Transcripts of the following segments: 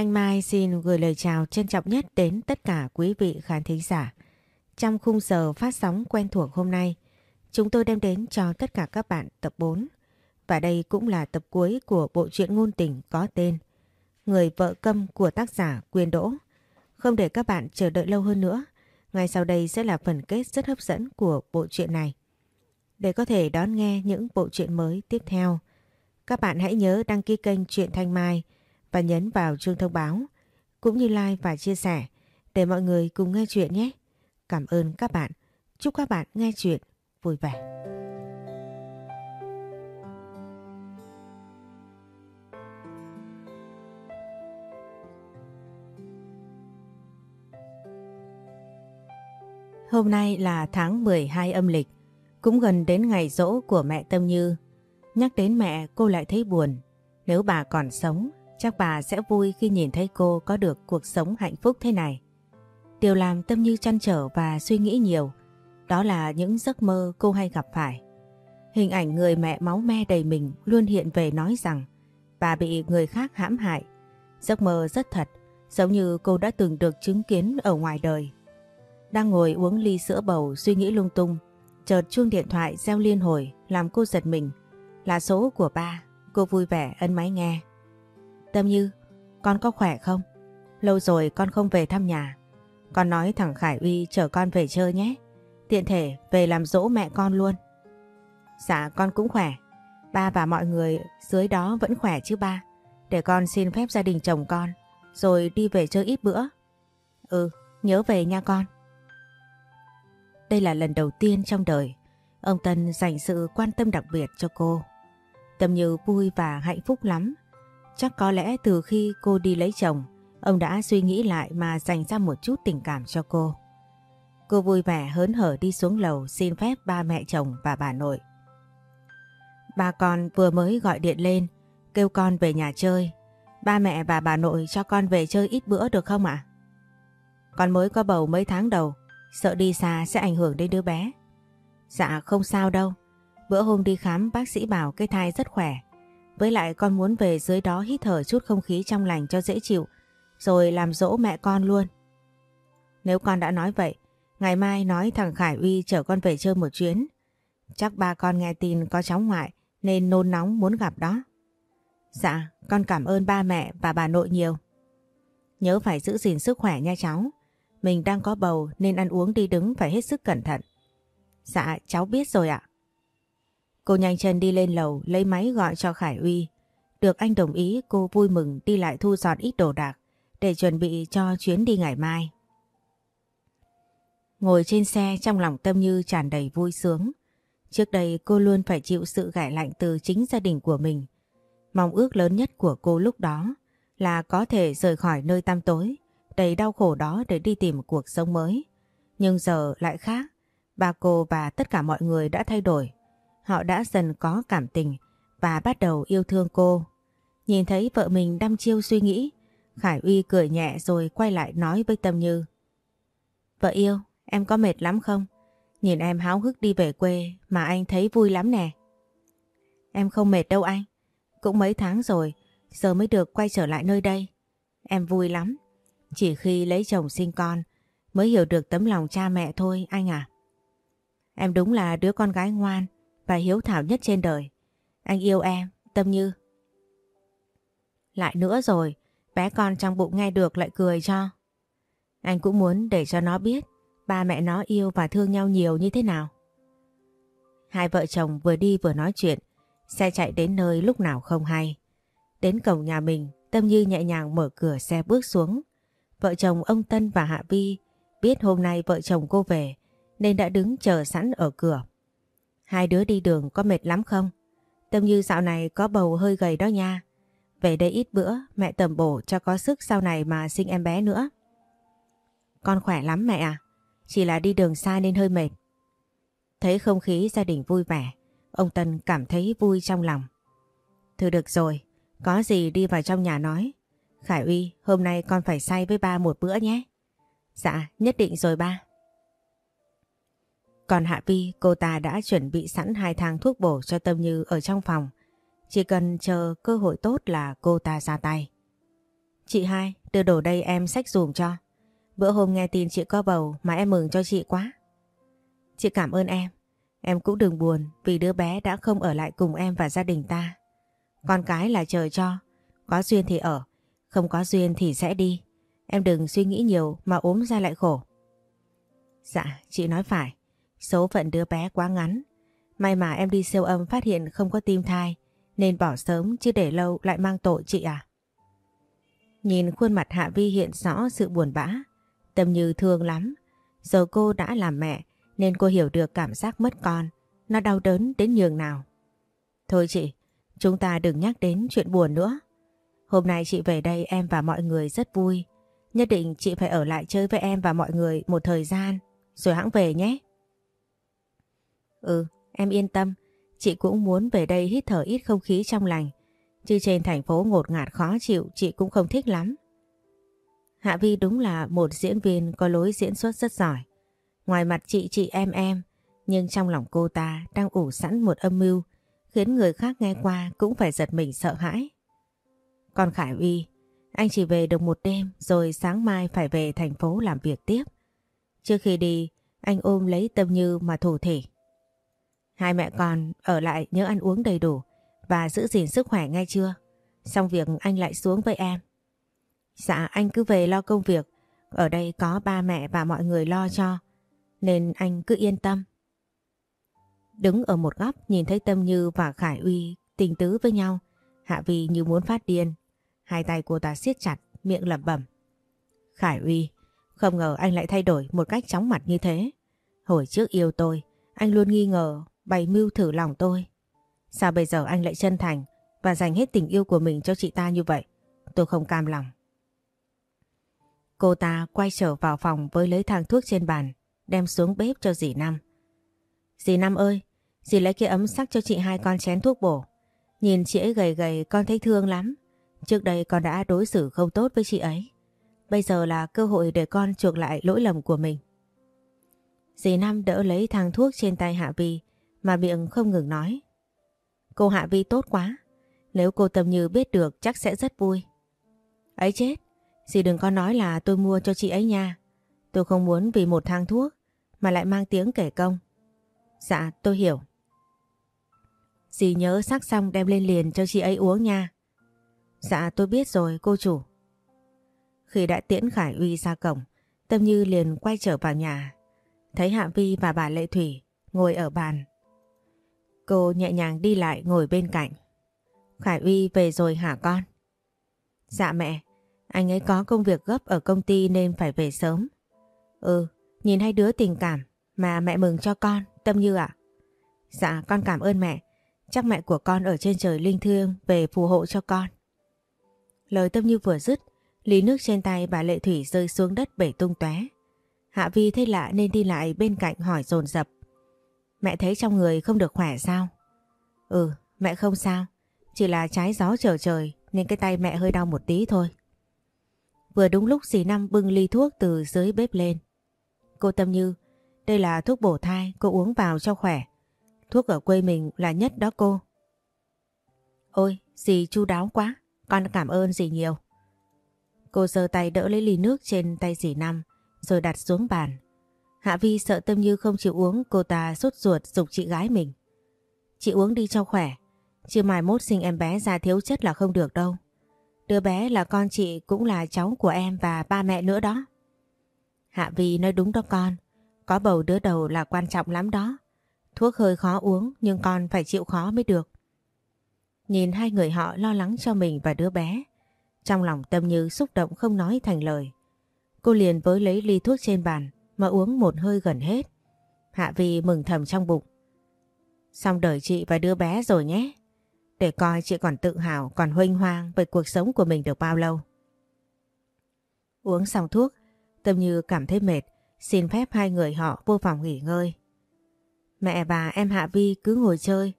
Thanh Mai xin gửi lời chào trân trọng nhất đến tất cả quý vị khán thính giả. Trong khung giờ phát sóng quen thuộc hôm nay, chúng tôi đem đến cho tất cả các bạn tập 4. Và đây cũng là tập cuối của bộ truyện ngôn tình có tên Người vợ câm của tác giả Quyên Đỗ. Không để các bạn chờ đợi lâu hơn nữa, ngay sau đây sẽ là phần kết rất hấp dẫn của bộ truyện này. Để có thể đón nghe những bộ truyện mới tiếp theo, các bạn hãy nhớ đăng ký kênh Truyện Thanh Mai và nhấn vào chuông thông báo cũng như like và chia sẻ để mọi người cùng nghe chuyện nhé. Cảm ơn các bạn. Chúc các bạn nghe chuyện vui vẻ. Hôm nay là tháng 12 âm lịch, cũng gần đến ngày rỗ của mẹ Tâm Như. Nhắc đến mẹ cô lại thấy buồn. Nếu bà còn sống, chắc bà sẽ vui khi nhìn thấy cô có được cuộc sống hạnh phúc thế này. Điều làm Tâm Như chăn trở và suy nghĩ nhiều, đó là những giấc mơ cô hay gặp phải. Hình ảnh người mẹ máu me đầy mình luôn hiện về nói rằng bà bị người khác hãm hại. Giấc mơ rất thật, giống như cô đã từng được chứng kiến ở ngoài đời. Đang ngồi uống ly sữa bầu suy nghĩ lung tung, chợt chuông điện thoại reo liên hồi làm cô giật mình. Là số của ba, cô vui vẻ ân máy nghe. Tâm Như, con có khỏe không? Lâu rồi con không về thăm nhà. Con nói thằng Khải Uy chở con về chơi nhé. Tiện thể về làm dỗ mẹ con luôn. Dạ con cũng khỏe. Ba và mọi người dưới đó vẫn khỏe chứ ba. Để con xin phép gia đình chồng con. Rồi đi về chơi ít bữa. Ừ, nhớ về nha con. Đây là lần đầu tiên trong đời ông Tân dành sự quan tâm đặc biệt cho cô. Tâm Như vui và hạnh phúc lắm. Chắc có lẽ từ khi cô đi lấy chồng, ông đã suy nghĩ lại mà dành ra một chút tình cảm cho cô. Cô vui vẻ hớn hở đi xuống lầu xin phép ba mẹ chồng và bà nội. Ba con vừa mới gọi điện lên, kêu con về nhà chơi. Ba mẹ và bà nội cho con về chơi ít bữa được không ạ? Con mới có bầu mấy tháng đầu, Sợ đi xa sẽ ảnh hưởng đến đứa bé. Dạ không sao đâu. Bữa hôm đi khám bác sĩ bảo cái thai rất khỏe. Với lại con muốn về dưới đó hít thở chút không khí trong lành cho dễ chịu. Rồi làm dỗ mẹ con luôn. Nếu con đã nói vậy, ngày mai nói thằng Khải Uy chở con về chơi một chuyến. Chắc ba con nghe tin có cháu ngoại nên nôn nóng muốn gặp đó. Dạ, con cảm ơn ba mẹ và bà nội nhiều. Nhớ phải giữ gìn sức khỏe nha cháu. Mình đang có bầu nên ăn uống đi đứng phải hết sức cẩn thận. Dạ cháu biết rồi ạ. Cô nhanh chân đi lên lầu lấy máy gọi cho Khải Uy. Được anh đồng ý cô vui mừng đi lại thu dọn ít đồ đạc để chuẩn bị cho chuyến đi ngày mai. Ngồi trên xe trong lòng tâm như tràn đầy vui sướng. Trước đây cô luôn phải chịu sự gãi lạnh từ chính gia đình của mình. Mong ước lớn nhất của cô lúc đó là có thể rời khỏi nơi tăm tối đầy đau khổ đó để đi tìm cuộc sống mới. Nhưng giờ lại khác, ba cô và tất cả mọi người đã thay đổi. Họ đã dần có cảm tình và bắt đầu yêu thương cô. Nhìn thấy vợ mình đăm chiêu suy nghĩ, Khải Uy cười nhẹ rồi quay lại nói với Tâm Như. Vợ yêu, em có mệt lắm không? Nhìn em háo hức đi về quê mà anh thấy vui lắm nè. Em không mệt đâu anh. Cũng mấy tháng rồi, giờ mới được quay trở lại nơi đây. Em vui lắm. Chỉ khi lấy chồng sinh con mới hiểu được tấm lòng cha mẹ thôi anh à. Em đúng là đứa con gái ngoan và hiếu thảo nhất trên đời. Anh yêu em, Tâm Như. Lại nữa rồi, bé con trong bụng nghe được lại cười cho. Anh cũng muốn để cho nó biết ba mẹ nó yêu và thương nhau nhiều như thế nào. Hai vợ chồng vừa đi vừa nói chuyện, xe chạy đến nơi lúc nào không hay. Đến cổng nhà mình, Tâm Như nhẹ nhàng mở cửa xe bước xuống. Vợ chồng ông Tân và Hạ Vi biết hôm nay vợ chồng cô về nên đã đứng chờ sẵn ở cửa. Hai đứa đi đường có mệt lắm không? Tâm Như dạo này có bầu hơi gầy đó nha. Về đây ít bữa mẹ tầm bổ cho có sức sau này mà sinh em bé nữa. Con khỏe lắm mẹ à. Chỉ là đi đường xa nên hơi mệt. Thấy không khí gia đình vui vẻ, ông Tân cảm thấy vui trong lòng. Thôi được rồi, có gì đi vào trong nhà nói. Khải Uy, hôm nay con phải say với ba một bữa nhé. Dạ, nhất định rồi ba. Còn Hạ Vi, cô ta đã chuẩn bị sẵn hai thang thuốc bổ cho Tâm Như ở trong phòng. Chỉ cần chờ cơ hội tốt là cô ta ra tay. Chị hai, đưa đồ đây em xách dùm cho. Bữa hôm nghe tin chị có bầu mà em mừng cho chị quá. Chị cảm ơn em. Em cũng đừng buồn vì đứa bé đã không ở lại cùng em và gia đình ta. Con cái là trời cho. Có duyên thì ở, không có duyên thì sẽ đi. Em đừng suy nghĩ nhiều mà ốm ra lại khổ. Dạ, chị nói phải. Số phận đứa bé quá ngắn. May mà em đi siêu âm phát hiện không có tim thai nên bỏ sớm chứ để lâu lại mang tội chị à. Nhìn khuôn mặt Hạ Vi hiện rõ sự buồn bã. Tâm như thương lắm. Giờ cô đã làm mẹ nên cô hiểu được cảm giác mất con. Nó đau đớn đến nhường nào. Thôi chị, chúng ta đừng nhắc đến chuyện buồn nữa. Hôm nay chị về đây em và mọi người rất vui. Nhất định chị phải ở lại chơi với em và mọi người một thời gian rồi hãng về nhé. Ừ, em yên tâm. Chị cũng muốn về đây hít thở ít không khí trong lành. Chứ trên thành phố ngột ngạt khó chịu chị cũng không thích lắm. Hạ Vi đúng là một diễn viên có lối diễn xuất rất giỏi. Ngoài mặt chị chị em em, nhưng trong lòng cô ta đang ủ sẵn một âm mưu khiến người khác nghe qua cũng phải giật mình sợ hãi. Còn Khải Uy, anh chỉ về được một đêm rồi sáng mai phải về thành phố làm việc tiếp. Trước khi đi, anh ôm lấy Tâm Như mà thủ thể. Hai mẹ con ở lại nhớ ăn uống đầy đủ và giữ gìn sức khỏe ngay chưa? Xong việc anh lại xuống với em. Dạ anh cứ về lo công việc, ở đây có ba mẹ và mọi người lo cho, nên anh cứ yên tâm. Đứng ở một góc nhìn thấy Tâm Như và Khải Uy tình tứ với nhau, Hạ Vi như muốn phát điên. Hai tay cô ta siết chặt, miệng lẩm bẩm. Khải Uy, không ngờ anh lại thay đổi một cách chóng mặt như thế. Hồi trước yêu tôi, anh luôn nghi ngờ bày mưu thử lòng tôi. Sao bây giờ anh lại chân thành và dành hết tình yêu của mình cho chị ta như vậy? Tôi không cam lòng. Cô ta quay trở vào phòng với lấy thang thuốc trên bàn, đem xuống bếp cho dì Năm. Dì Năm ơi, dì lấy cái ấm sắc cho chị hai con chén thuốc bổ. Nhìn chị ấy gầy gầy con thấy thương lắm. Trước đây con đã đối xử không tốt với chị ấy. Bây giờ là cơ hội để con chuộc lại lỗi lầm của mình. Dì Năm đỡ lấy thang thuốc trên tay Hạ Vi mà miệng không ngừng nói. Cô Hạ Vi tốt quá. Nếu cô Tâm Như biết được chắc sẽ rất vui. Ấy chết, dì đừng có nói là tôi mua cho chị ấy nha. Tôi không muốn vì một thang thuốc mà lại mang tiếng kể công. Dạ, tôi hiểu. Dì nhớ sắc xong đem lên liền cho chị ấy uống nha. Dạ tôi biết rồi cô chủ. Khi đã tiễn Khải Uy ra cổng, Tâm Như liền quay trở vào nhà. Thấy Hạ Vi và bà Lệ Thủy ngồi ở bàn. Cô nhẹ nhàng đi lại ngồi bên cạnh. Khải Uy về rồi hả con? Dạ mẹ, anh ấy có công việc gấp ở công ty nên phải về sớm. Ừ, nhìn hai đứa tình cảm mà mẹ mừng cho con, Tâm Như ạ. Dạ con cảm ơn mẹ, chắc mẹ của con ở trên trời linh thiêng về phù hộ cho con. Lời Tâm Như vừa dứt, lý nước trên tay bà Lệ Thủy rơi xuống đất bể tung tóe. Hạ Vi thấy lạ nên đi lại bên cạnh hỏi dồn dập. Mẹ thấy trong người không được khỏe sao? Ừ, mẹ không sao. Chỉ là trái gió trở trời nên cái tay mẹ hơi đau một tí thôi. Vừa đúng lúc dì Năm bưng ly thuốc từ dưới bếp lên. Cô Tâm Như, đây là thuốc bổ thai, cô uống vào cho khỏe. Thuốc ở quê mình là nhất đó cô. Ôi, dì chu đáo quá, con cảm ơn dì nhiều. Cô giơ tay đỡ lấy ly nước trên tay dì Năm rồi đặt xuống bàn. Hạ Vi sợ Tâm Như không chịu uống cô ta sốt ruột dục chị gái mình. Chị uống đi cho khỏe, chứ mai mốt sinh em bé ra thiếu chất là không được đâu. Đứa bé là con chị cũng là cháu của em và ba mẹ nữa đó. Hạ Vi nói đúng đó con, có bầu đứa đầu là quan trọng lắm đó. Thuốc hơi khó uống nhưng con phải chịu khó mới được. Nhìn hai người họ lo lắng cho mình và đứa bé. Trong lòng Tâm Như xúc động không nói thành lời. Cô liền với lấy ly thuốc trên bàn mà uống một hơi gần hết. Hạ Vi mừng thầm trong bụng. Xong đời chị và đứa bé rồi nhé. Để coi chị còn tự hào, còn huênh hoang về cuộc sống của mình được bao lâu. Uống xong thuốc, Tâm Như cảm thấy mệt, xin phép hai người họ vô phòng nghỉ ngơi. Mẹ và em Hạ Vi cứ ngồi chơi,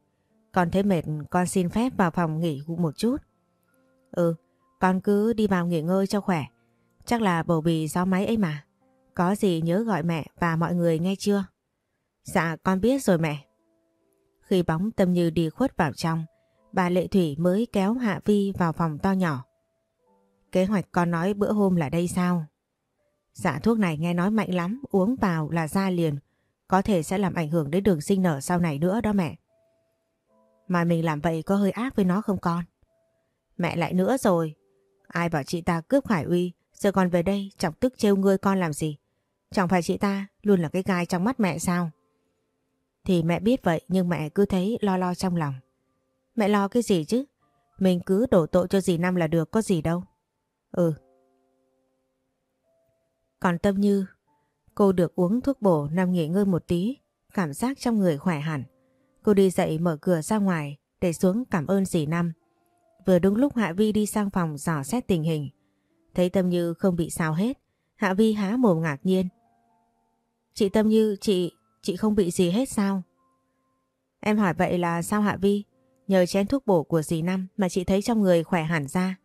con thấy mệt con xin phép vào phòng nghỉ một chút. Ừ, con cứ đi vào nghỉ ngơi cho khỏe, chắc là bầu bì gió máy ấy mà. Có gì nhớ gọi mẹ và mọi người nghe chưa? Dạ con biết rồi mẹ. Khi bóng tâm như đi khuất vào trong, bà Lệ Thủy mới kéo Hạ Vi vào phòng to nhỏ. Kế hoạch con nói bữa hôm là đây sao? Dạ thuốc này nghe nói mạnh lắm, uống vào là ra liền. Có thể sẽ làm ảnh hưởng đến đường sinh nở sau này nữa đó mẹ. Mà mình làm vậy có hơi ác với nó không con? Mẹ lại nữa rồi. Ai bảo chị ta cướp Khải Uy, giờ còn về đây chọc tức trêu ngươi con làm gì? Chẳng phải chị ta luôn là cái gai trong mắt mẹ sao? Thì mẹ biết vậy nhưng mẹ cứ thấy lo lo trong lòng. Mẹ lo cái gì chứ? Mình cứ đổ tội cho dì Năm là được có gì đâu. Ừ. Còn Tâm Như, cô được uống thuốc bổ nằm nghỉ ngơi một tí, cảm giác trong người khỏe hẳn. Cô đi dậy mở cửa ra ngoài để xuống cảm ơn dì Năm. Vừa đúng lúc Hạ Vi đi sang phòng dò xét tình hình. Thấy Tâm Như không bị sao hết, Hạ Vi há mồm ngạc nhiên. Chị Tâm Như, chị, chị không bị gì hết sao? Em hỏi vậy là sao Hạ Vi? Nhờ chén thuốc bổ của dì Năm mà chị thấy trong người khỏe hẳn ra.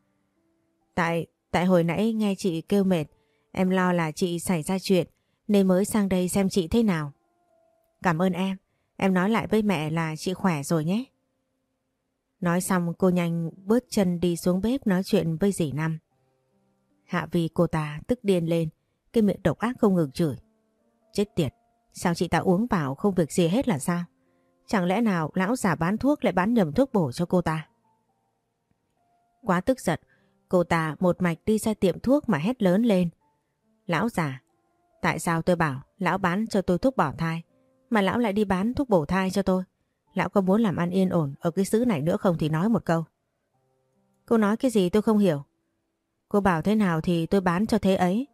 Tại, tại hồi nãy nghe chị kêu mệt, em lo là chị xảy ra chuyện nên mới sang đây xem chị thế nào. Cảm ơn em, em nói lại với mẹ là chị khỏe rồi nhé. Nói xong cô nhanh bước chân đi xuống bếp nói chuyện với dì Năm. Hạ Vi cô ta tức điên lên, cái miệng độc ác không ngừng chửi. Chết tiệt, sao chị ta uống vào không việc gì hết là sao? Chẳng lẽ nào lão già bán thuốc lại bán nhầm thuốc bổ cho cô ta? Quá tức giận, cô ta một mạch đi ra tiệm thuốc mà hét lớn lên. Lão già, tại sao tôi bảo lão bán cho tôi thuốc bỏ thai, mà lão lại đi bán thuốc bổ thai cho tôi? Lão có muốn làm ăn yên ổn ở cái xứ này nữa không thì nói một câu. Cô nói cái gì tôi không hiểu. Cô bảo thế nào thì tôi bán cho thế ấy.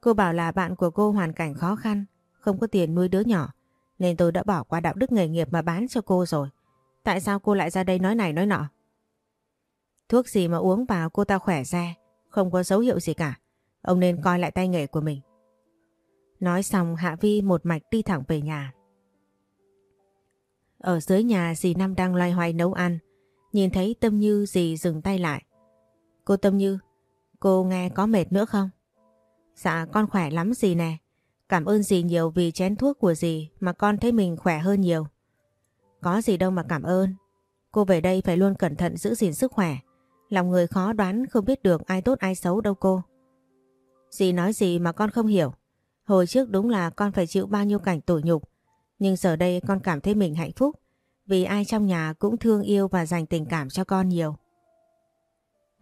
Cô bảo là bạn của cô hoàn cảnh khó khăn, không có tiền nuôi đứa nhỏ. Nên tôi đã bỏ qua đạo đức nghề nghiệp mà bán cho cô rồi. Tại sao cô lại ra đây nói này nói nọ? Thuốc gì mà uống vào cô ta khỏe ra, không có dấu hiệu gì cả. Ông nên coi lại tay nghề của mình. Nói xong Hạ Vi một mạch đi thẳng về nhà. Ở dưới nhà dì Năm đang loay hoay nấu ăn. Nhìn thấy Tâm Như dì dừng tay lại. Cô Tâm Như, cô nghe có mệt nữa không? Dạ con khỏe lắm dì nè. Cảm ơn dì nhiều vì chén thuốc của dì mà con thấy mình khỏe hơn nhiều. Có gì đâu mà cảm ơn. Cô về đây phải luôn cẩn thận giữ gìn sức khỏe. Lòng người khó đoán, không biết được ai tốt ai xấu đâu cô. Dì nói gì mà con không hiểu. Hồi trước đúng là con phải chịu bao nhiêu cảnh tủi nhục. Nhưng giờ đây con cảm thấy mình hạnh phúc. Vì ai trong nhà cũng thương yêu và dành tình cảm cho con nhiều.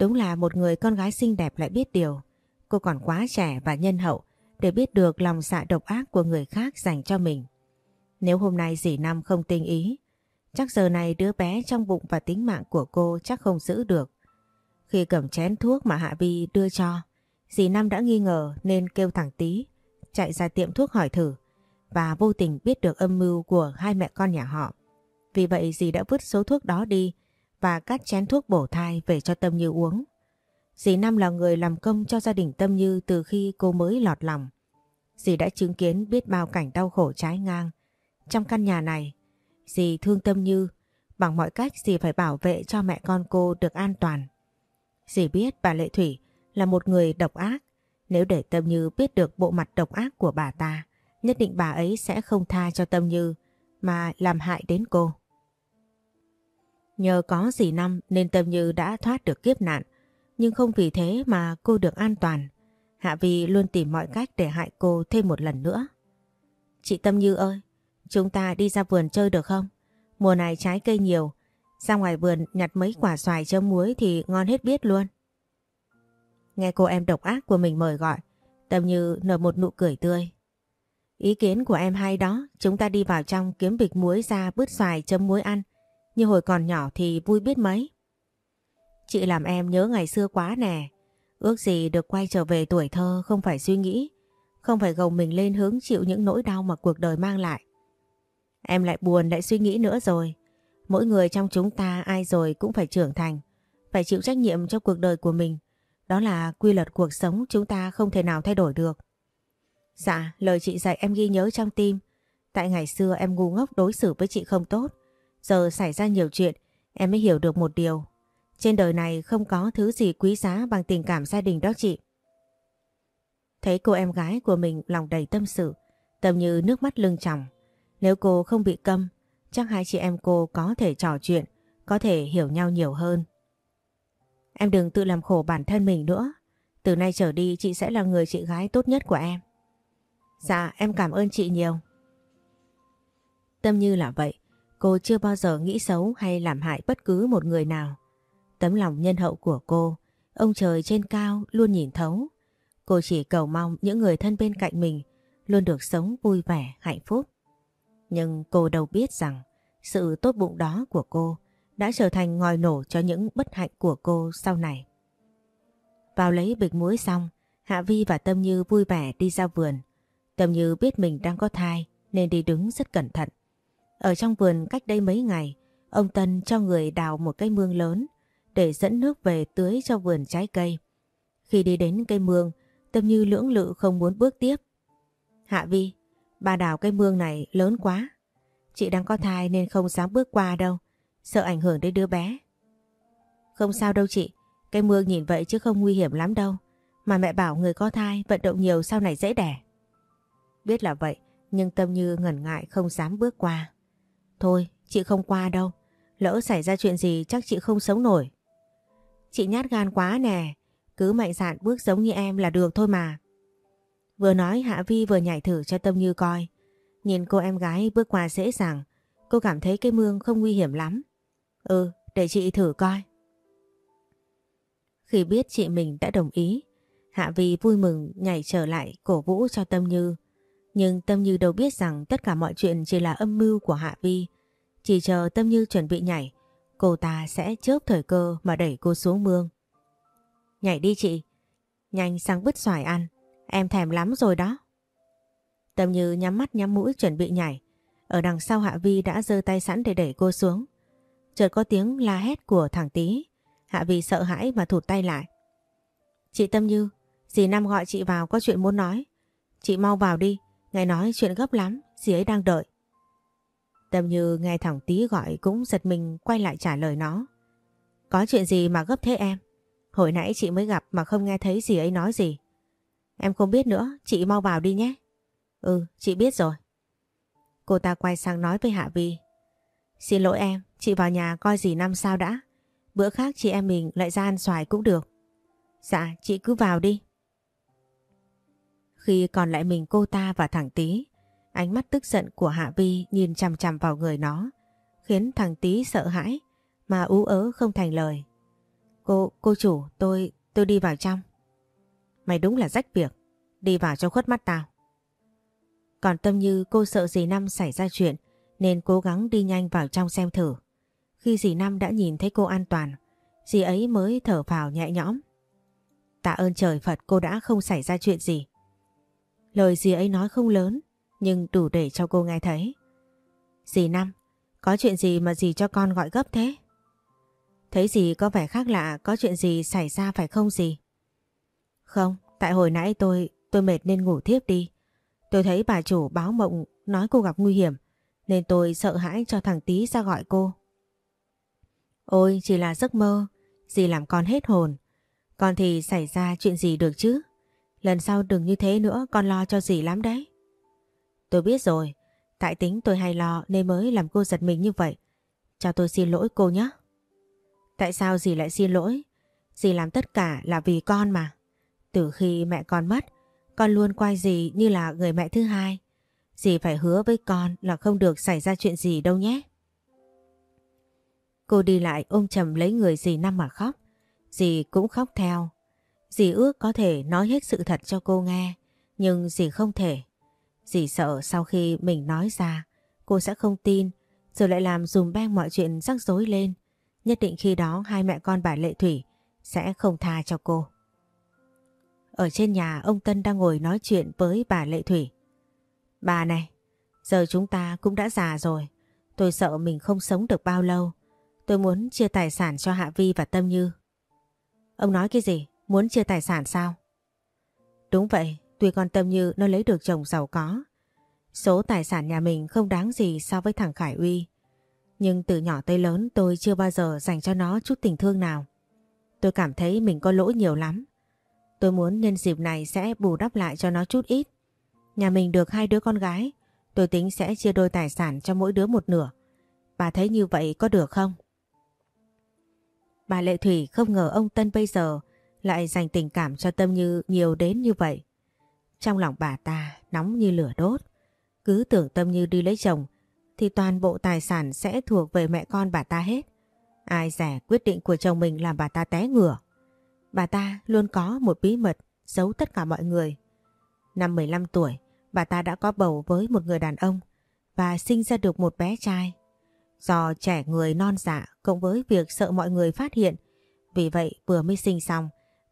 Đúng là một người con gái xinh đẹp lại biết điều. Cô còn quá trẻ và nhân hậu để biết được lòng dạ độc ác của người khác dành cho mình. Nếu hôm nay dì Năm không tinh ý, chắc giờ này đứa bé trong bụng và tính mạng của cô chắc không giữ được. Khi cầm chén thuốc mà Hạ Vi đưa cho, dì Năm đã nghi ngờ nên kêu thẳng tí, chạy ra tiệm thuốc hỏi thử và vô tình biết được âm mưu của hai mẹ con nhà họ. Vì vậy dì đã vứt số thuốc đó đi và cắt chén thuốc bổ thai về cho Tâm Như uống. Dì Năm là người làm công cho gia đình Tâm Như từ khi cô mới lọt lòng. Dì đã chứng kiến biết bao cảnh đau khổ trái ngang. Trong căn nhà này, dì thương Tâm Như, bằng mọi cách dì phải bảo vệ cho mẹ con cô được an toàn. Dì biết bà Lệ Thủy là một người độc ác. Nếu để Tâm Như biết được bộ mặt độc ác của bà ta, nhất định bà ấy sẽ không tha cho Tâm Như mà làm hại đến cô. Nhờ có dì Năm nên Tâm Như đã thoát được kiếp nạn. Nhưng không vì thế mà cô được an toàn. Hạ Vi luôn tìm mọi cách để hại cô thêm một lần nữa. Chị Tâm Như ơi, chúng ta đi ra vườn chơi được không? Mùa này trái cây nhiều, ra ngoài vườn nhặt mấy quả xoài chấm muối thì ngon hết biết luôn. Nghe cô em độc ác của mình mời gọi, Tâm Như nở một nụ cười tươi. Ý kiến của em hay đó, chúng ta đi vào trong kiếm bịch muối ra bứt xoài chấm muối ăn. Như hồi còn nhỏ thì vui biết mấy. Chị làm em nhớ ngày xưa quá nè. Ước gì được quay trở về tuổi thơ không phải suy nghĩ, không phải gồng mình lên hứng chịu những nỗi đau mà cuộc đời mang lại. Em lại buồn lại suy nghĩ nữa rồi. Mỗi người trong chúng ta ai rồi cũng phải trưởng thành, phải chịu trách nhiệm cho cuộc đời của mình. Đó là quy luật cuộc sống chúng ta không thể nào thay đổi được. Dạ, lời chị dạy em ghi nhớ trong tim. Tại ngày xưa em ngu ngốc đối xử với chị không tốt. Giờ xảy ra nhiều chuyện, em mới hiểu được một điều. Trên đời này không có thứ gì quý giá bằng tình cảm gia đình đó chị. Thấy cô em gái của mình lòng đầy tâm sự, tầm như nước mắt lưng tròng. Nếu cô không bị câm, chắc hai chị em cô có thể trò chuyện, có thể hiểu nhau nhiều hơn. Em đừng tự làm khổ bản thân mình nữa. Từ nay trở đi chị sẽ là người chị gái tốt nhất của em. Dạ em cảm ơn chị nhiều. Tâm như là vậy, cô chưa bao giờ nghĩ xấu hay làm hại bất cứ một người nào. Tấm lòng nhân hậu của cô, ông trời trên cao luôn nhìn thấu. Cô chỉ cầu mong những người thân bên cạnh mình luôn được sống vui vẻ, hạnh phúc. Nhưng cô đâu biết rằng sự tốt bụng đó của cô đã trở thành ngòi nổ cho những bất hạnh của cô sau này. Vào lấy bịch muối xong, Hạ Vi và Tâm Như vui vẻ đi ra vườn. Tâm Như biết mình đang có thai nên đi đứng rất cẩn thận. Ở trong vườn cách đây mấy ngày, ông Tân cho người đào một cây mương lớn để dẫn nước về tưới cho vườn trái cây. Khi đi đến cây mương, Tâm Như lưỡng lự không muốn bước tiếp. Hạ Vi, bà đào cây mương này lớn quá. Chị đang có thai nên không dám bước qua đâu, sợ ảnh hưởng đến đứa bé. Không sao đâu chị, cây mương nhìn vậy chứ không nguy hiểm lắm đâu. Mà mẹ bảo người có thai vận động nhiều sau này dễ đẻ. Biết là vậy, nhưng Tâm Như ngần ngại không dám bước qua. Thôi, chị không qua đâu. Lỡ xảy ra chuyện gì chắc chị không sống nổi. Chị nhát gan quá nè. Cứ mạnh dạn bước giống như em là được thôi mà. Vừa nói Hạ Vi vừa nhảy thử cho Tâm Như coi. Nhìn cô em gái bước qua dễ dàng. Cô cảm thấy cái mương không nguy hiểm lắm. Ừ, để chị thử coi. Khi biết chị mình đã đồng ý, Hạ Vi vui mừng nhảy trở lại cổ vũ cho Tâm Như. Nhưng Tâm Như đâu biết rằng tất cả mọi chuyện chỉ là âm mưu của Hạ Vi. Chỉ chờ Tâm Như chuẩn bị nhảy, cô ta sẽ chớp thời cơ mà đẩy cô xuống mương. Nhảy đi chị, nhanh sang bứt xoài ăn, em thèm lắm rồi đó. Tâm Như nhắm mắt nhắm mũi chuẩn bị nhảy. Ở đằng sau Hạ Vi đã giơ tay sẵn để đẩy cô xuống. Chợt có tiếng la hét của thằng tí. Hạ Vi sợ hãi mà thụt tay lại. Chị Tâm Như, dì Năm gọi chị vào có chuyện muốn nói. Chị mau vào đi, Ngài nói chuyện gấp lắm, dì ấy đang đợi. Tâm như nghe thằng tí gọi cũng giật mình quay lại trả lời nó. Có chuyện gì mà gấp thế em? Hồi nãy chị mới gặp mà không nghe thấy dì ấy nói gì. Em không biết nữa, chị mau vào đi nhé. Ừ, chị biết rồi. Cô ta quay sang nói với Hạ Vi. Xin lỗi em, chị vào nhà coi gì năm sao đã. Bữa khác chị em mình lại ra ăn xoài cũng được. Dạ, chị cứ vào đi. Khi còn lại mình cô ta và thằng Tý, ánh mắt tức giận của Hạ Vi nhìn chằm chằm vào người nó, khiến thằng Tý sợ hãi mà ú ớ không thành lời. Cô, cô chủ, tôi, tôi đi vào trong. Mày đúng là rách việc, đi vào cho khuất mắt tao. Còn tâm như cô sợ dì Năm xảy ra chuyện nên cố gắng đi nhanh vào trong xem thử. Khi dì Năm đã nhìn thấy cô an toàn, dì ấy mới thở vào nhẹ nhõm. Tạ ơn trời Phật cô đã không xảy ra chuyện gì. Lời dì ấy nói không lớn, nhưng đủ để cho cô nghe thấy. Dì Năm, có chuyện gì mà dì cho con gọi gấp thế? Thấy dì có vẻ khác lạ, có chuyện gì xảy ra phải không dì? Không, tại hồi nãy tôi, tôi mệt nên ngủ thiếp đi. Tôi thấy bà chủ báo mộng nói cô gặp nguy hiểm, nên tôi sợ hãi cho thằng tí ra gọi cô. Ôi, chỉ là giấc mơ, dì làm con hết hồn. con thì xảy ra chuyện gì được chứ? Lần sau đừng như thế nữa con lo cho dì lắm đấy. Tôi biết rồi, tại tính tôi hay lo nên mới làm cô giật mình như vậy. Cho tôi xin lỗi cô nhé. Tại sao dì lại xin lỗi? Dì làm tất cả là vì con mà. Từ khi mẹ con mất, con luôn coi dì như là người mẹ thứ hai. Dì phải hứa với con là không được xảy ra chuyện gì đâu nhé. Cô đi lại ôm chầm lấy người dì Năm mà khóc. Dì cũng khóc theo. Dì ước có thể nói hết sự thật cho cô nghe, nhưng dì không thể. Dì sợ sau khi mình nói ra, cô sẽ không tin, rồi lại làm dùm beng mọi chuyện rắc rối lên. Nhất định khi đó hai mẹ con bà Lệ Thủy sẽ không tha cho cô. Ở trên nhà ông Tân đang ngồi nói chuyện với bà Lệ Thủy. Bà này, giờ chúng ta cũng đã già rồi. Tôi sợ mình không sống được bao lâu. Tôi muốn chia tài sản cho Hạ Vi và Tâm Như. Ông nói cái gì? Muốn chia tài sản sao? Đúng vậy, tuy con Tâm Như nó lấy được chồng giàu có. Số tài sản nhà mình không đáng gì so với thằng Khải Uy. Nhưng từ nhỏ tới lớn tôi chưa bao giờ dành cho nó chút tình thương nào. Tôi cảm thấy mình có lỗi nhiều lắm. Tôi muốn nhân dịp này sẽ bù đắp lại cho nó chút ít. Nhà mình được hai đứa con gái, tôi tính sẽ chia đôi tài sản cho mỗi đứa một nửa. Bà thấy như vậy có được không? Bà Lệ Thủy không ngờ ông Tân bây giờ lại dành tình cảm cho Tâm Như nhiều đến như vậy. Trong lòng bà ta nóng như lửa đốt. Cứ tưởng Tâm Như đi lấy chồng thì toàn bộ tài sản sẽ thuộc về mẹ con bà ta hết. Ai rẻ quyết định của chồng mình làm bà ta té ngửa. Bà ta luôn có một bí mật giấu tất cả mọi người. Năm 15 tuổi, bà ta đã có bầu với một người đàn ông và sinh ra được một bé trai. Do trẻ người non dạ cộng với việc sợ mọi người phát hiện, vì vậy vừa mới sinh xong,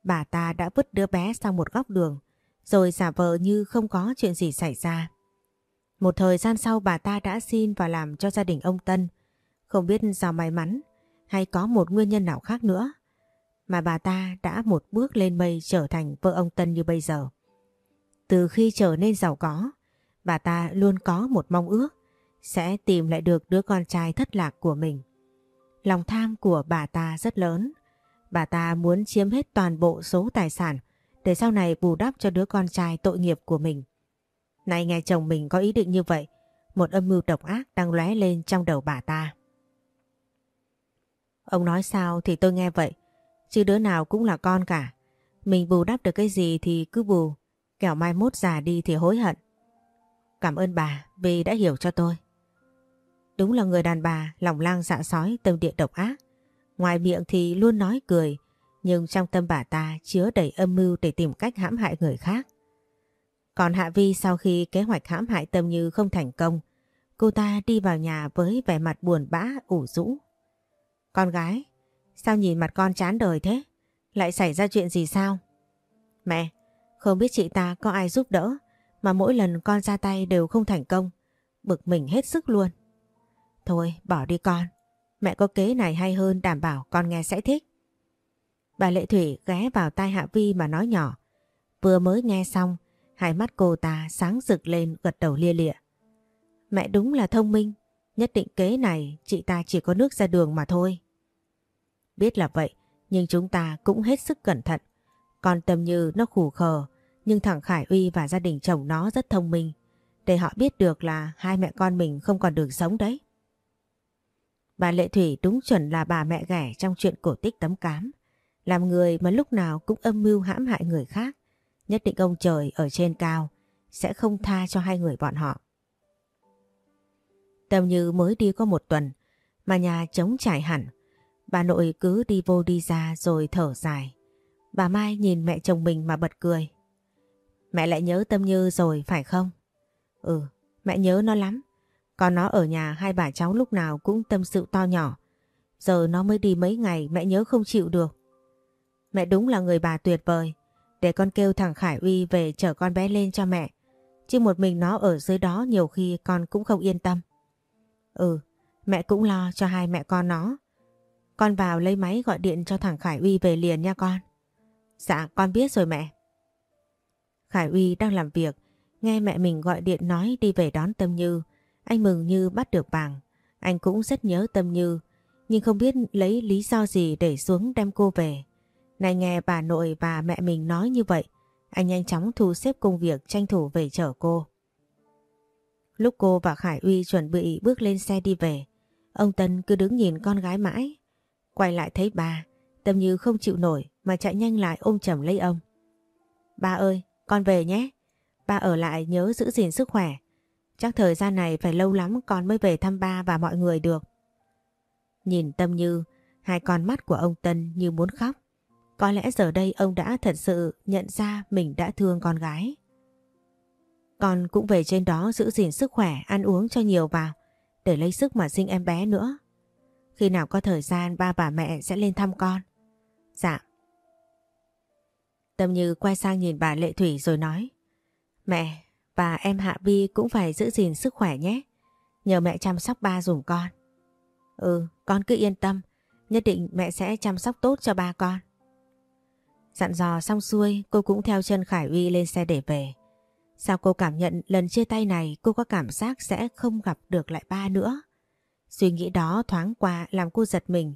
bà ta đã vứt đứa bé sang một góc đường, rồi giả vờ như không có chuyện gì xảy ra. Một thời gian sau bà ta đã xin và làm cho gia đình ông Tân, không biết do may mắn hay có một nguyên nhân nào khác nữa, mà bà ta đã một bước lên mây trở thành vợ ông Tân như bây giờ. Từ khi trở nên giàu có, bà ta luôn có một mong ước sẽ tìm lại được đứa con trai thất lạc của mình. Lòng tham của bà ta rất lớn. Bà ta muốn chiếm hết toàn bộ số tài sản để sau này bù đắp cho đứa con trai tội nghiệp của mình. Nay nghe chồng mình có ý định như vậy, một âm mưu độc ác đang lóe lên trong đầu bà ta. Ông nói sao thì tôi nghe vậy, chứ đứa nào cũng là con cả. Mình bù đắp được cái gì thì cứ bù, kẻo mai mốt già đi thì hối hận. Cảm ơn bà vì đã hiểu cho tôi. Đúng là người đàn bà lòng lang dạ sói tâm địa độc ác. Ngoài miệng thì luôn nói cười, nhưng trong tâm bà ta chứa đầy âm mưu để tìm cách hãm hại người khác. Còn Hạ Vi sau khi kế hoạch hãm hại Tâm Như không thành công, cô ta đi vào nhà với vẻ mặt buồn bã, ủ rũ. Con gái, sao nhìn mặt con chán đời thế? Lại xảy ra chuyện gì sao? Mẹ, không biết chị ta có ai giúp đỡ, mà mỗi lần con ra tay đều không thành công. Bực mình hết sức luôn. Thôi, bỏ đi con. Mẹ có kế này hay hơn đảm bảo con nghe sẽ thích. Bà Lệ Thủy ghé vào tai Hạ Vi mà nói nhỏ. Vừa mới nghe xong, hai mắt cô ta sáng rực lên gật đầu lia lịa. Mẹ đúng là thông minh, nhất định kế này chị ta chỉ có nước ra đường mà thôi. Biết là vậy, nhưng chúng ta cũng hết sức cẩn thận. Con Tâm Như nó khủ khờ, nhưng thằng Khải Uy và gia đình chồng nó rất thông minh. Để họ biết được là hai mẹ con mình không còn đường sống đấy. Bà Lệ Thủy đúng chuẩn là bà mẹ ghẻ trong chuyện cổ tích tấm cám. Làm người mà lúc nào cũng âm mưu hãm hại người khác. Nhất định ông trời ở trên cao sẽ không tha cho hai người bọn họ. Tâm như mới đi có một tuần mà nhà trống trải hẳn. Bà nội cứ đi vô đi ra rồi thở dài. Bà Mai nhìn mẹ chồng mình mà bật cười. Mẹ lại nhớ Tâm Như rồi phải không? Ừ, mẹ nhớ nó lắm. Còn nó ở nhà hai bà cháu lúc nào cũng tâm sự to nhỏ. Giờ nó mới đi mấy ngày mẹ nhớ không chịu được. Mẹ đúng là người bà tuyệt vời. Để con kêu thằng Khải Uy về chở con bé lên cho mẹ. Chứ một mình nó ở dưới đó nhiều khi con cũng không yên tâm. Ừ, mẹ cũng lo cho hai mẹ con nó. Con vào lấy máy gọi điện cho thằng Khải Uy về liền nha con. Dạ, con biết rồi mẹ. Khải Uy đang làm việc, nghe mẹ mình gọi điện nói đi về đón Tâm Như. Anh mừng như bắt được vàng, Anh cũng rất nhớ Tâm Như, nhưng không biết lấy lý do gì để xuống đem cô về. Này nghe bà nội và mẹ mình nói như vậy, anh nhanh chóng thu xếp công việc tranh thủ về chở cô. Lúc cô và Khải Uy chuẩn bị bước lên xe đi về, ông Tân cứ đứng nhìn con gái mãi. Quay lại thấy bà, Tâm Như không chịu nổi mà chạy nhanh lại ôm chầm lấy ông. Ba ơi, con về nhé. Ba ở lại nhớ giữ gìn sức khỏe. Chắc thời gian này phải lâu lắm con mới về thăm ba và mọi người được. Nhìn Tâm Như, hai con mắt của ông Tân như muốn khóc. Có lẽ giờ đây ông đã thật sự nhận ra mình đã thương con gái. Con cũng về trên đó giữ gìn sức khỏe, ăn uống cho nhiều vào, để lấy sức mà sinh em bé nữa. Khi nào có thời gian ba bà mẹ sẽ lên thăm con. Dạ. Tâm Như quay sang nhìn bà Lệ Thủy rồi nói. Mẹ, và em Hạ Bi cũng phải giữ gìn sức khỏe nhé. Nhờ mẹ chăm sóc ba dùm con. Ừ, con cứ yên tâm. Nhất định mẹ sẽ chăm sóc tốt cho ba con. Dặn dò xong xuôi cô cũng theo chân Khải Uy lên xe để về. Sao cô cảm nhận lần chia tay này cô có cảm giác sẽ không gặp được lại ba nữa. Suy nghĩ đó thoáng qua làm cô giật mình.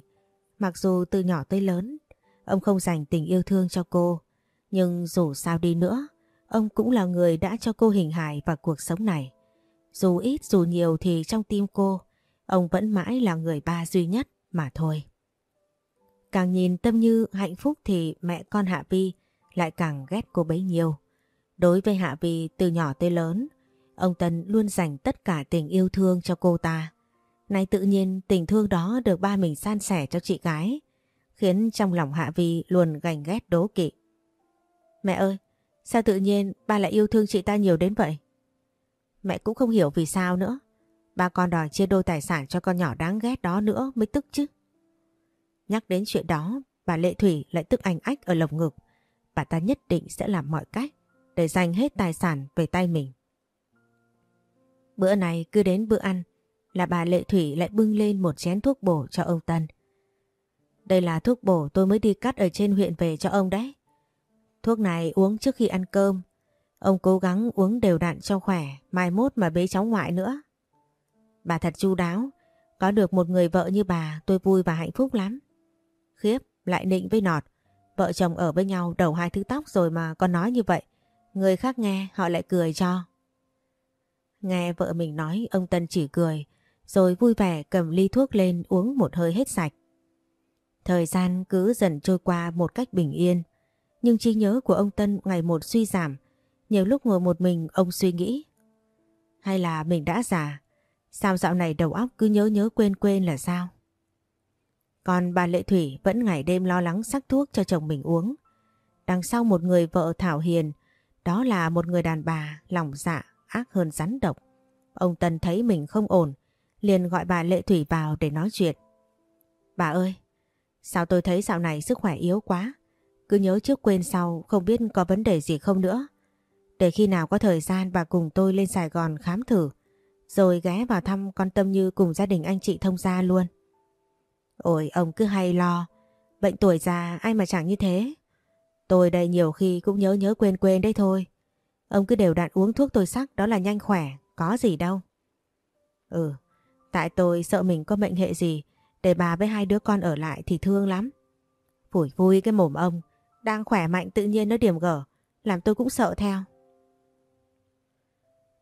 Mặc dù từ nhỏ tới lớn, ông không dành tình yêu thương cho cô. Nhưng dù sao đi nữa, ông cũng là người đã cho cô hình hài vào cuộc sống này. Dù ít dù nhiều thì trong tim cô, ông vẫn mãi là người ba duy nhất mà thôi. Càng nhìn Tâm Như hạnh phúc thì mẹ con Hạ Vi lại càng ghét cô bấy nhiêu. Đối với Hạ Vi từ nhỏ tới lớn, ông Tân luôn dành tất cả tình yêu thương cho cô ta. Nay tự nhiên tình thương đó được ba mình san sẻ cho chị gái, khiến trong lòng Hạ Vi luôn gành ghét đố kỵ. Mẹ ơi, sao tự nhiên ba lại yêu thương chị ta nhiều đến vậy? Mẹ cũng không hiểu vì sao nữa. Ba con đòi chia đôi tài sản cho con nhỏ đáng ghét đó nữa mới tức chứ. Nhắc đến chuyện đó, bà Lệ Thủy lại tức ảnh ách ở lồng ngực. Bà ta nhất định sẽ làm mọi cách để giành hết tài sản về tay mình. Bữa này cứ đến bữa ăn là bà Lệ Thủy lại bưng lên một chén thuốc bổ cho ông Tân. Đây là thuốc bổ tôi mới đi cắt ở trên huyện về cho ông đấy. Thuốc này uống trước khi ăn cơm. Ông cố gắng uống đều đặn cho khỏe, mai mốt mà bế cháu ngoại nữa. Bà thật chu đáo, có được một người vợ như bà tôi vui và hạnh phúc lắm. Khiếp, lại nịnh với nọt. Vợ chồng ở với nhau đầu hai thứ tóc rồi mà còn nói như vậy. Người khác nghe họ lại cười cho. Nghe vợ mình nói ông Tân chỉ cười, rồi vui vẻ cầm ly thuốc lên uống một hơi hết sạch. Thời gian cứ dần trôi qua một cách bình yên, nhưng trí nhớ của ông Tân ngày một suy giảm. Nhiều lúc ngồi một mình ông suy nghĩ. Hay là mình đã già, sao dạo này đầu óc cứ nhớ nhớ quên quên là sao? Còn bà Lệ Thủy vẫn ngày đêm lo lắng sắc thuốc cho chồng mình uống. Đằng sau một người vợ thảo hiền, đó là một người đàn bà lòng dạ ác hơn rắn độc. Ông Tân thấy mình không ổn, liền gọi bà Lệ Thủy vào để nói chuyện. Bà ơi, sao tôi thấy dạo này sức khỏe yếu quá, cứ nhớ trước quên sau không biết có vấn đề gì không nữa. Để khi nào có thời gian bà cùng tôi lên Sài Gòn khám thử, rồi ghé vào thăm con Tâm Như cùng gia đình anh chị thông gia luôn. Ôi ông cứ hay lo, bệnh tuổi già ai mà chẳng như thế. Tôi đây nhiều khi cũng nhớ nhớ quên quên đấy thôi. Ông cứ đều đặn uống thuốc tôi sắc đó là nhanh khỏe, có gì đâu. Ừ, tại tôi sợ mình có mệnh hệ gì, để bà với hai đứa con ở lại thì thương lắm. Phủi vui cái mồm ông, đang khỏe mạnh tự nhiên nó điểm gở, làm tôi cũng sợ theo.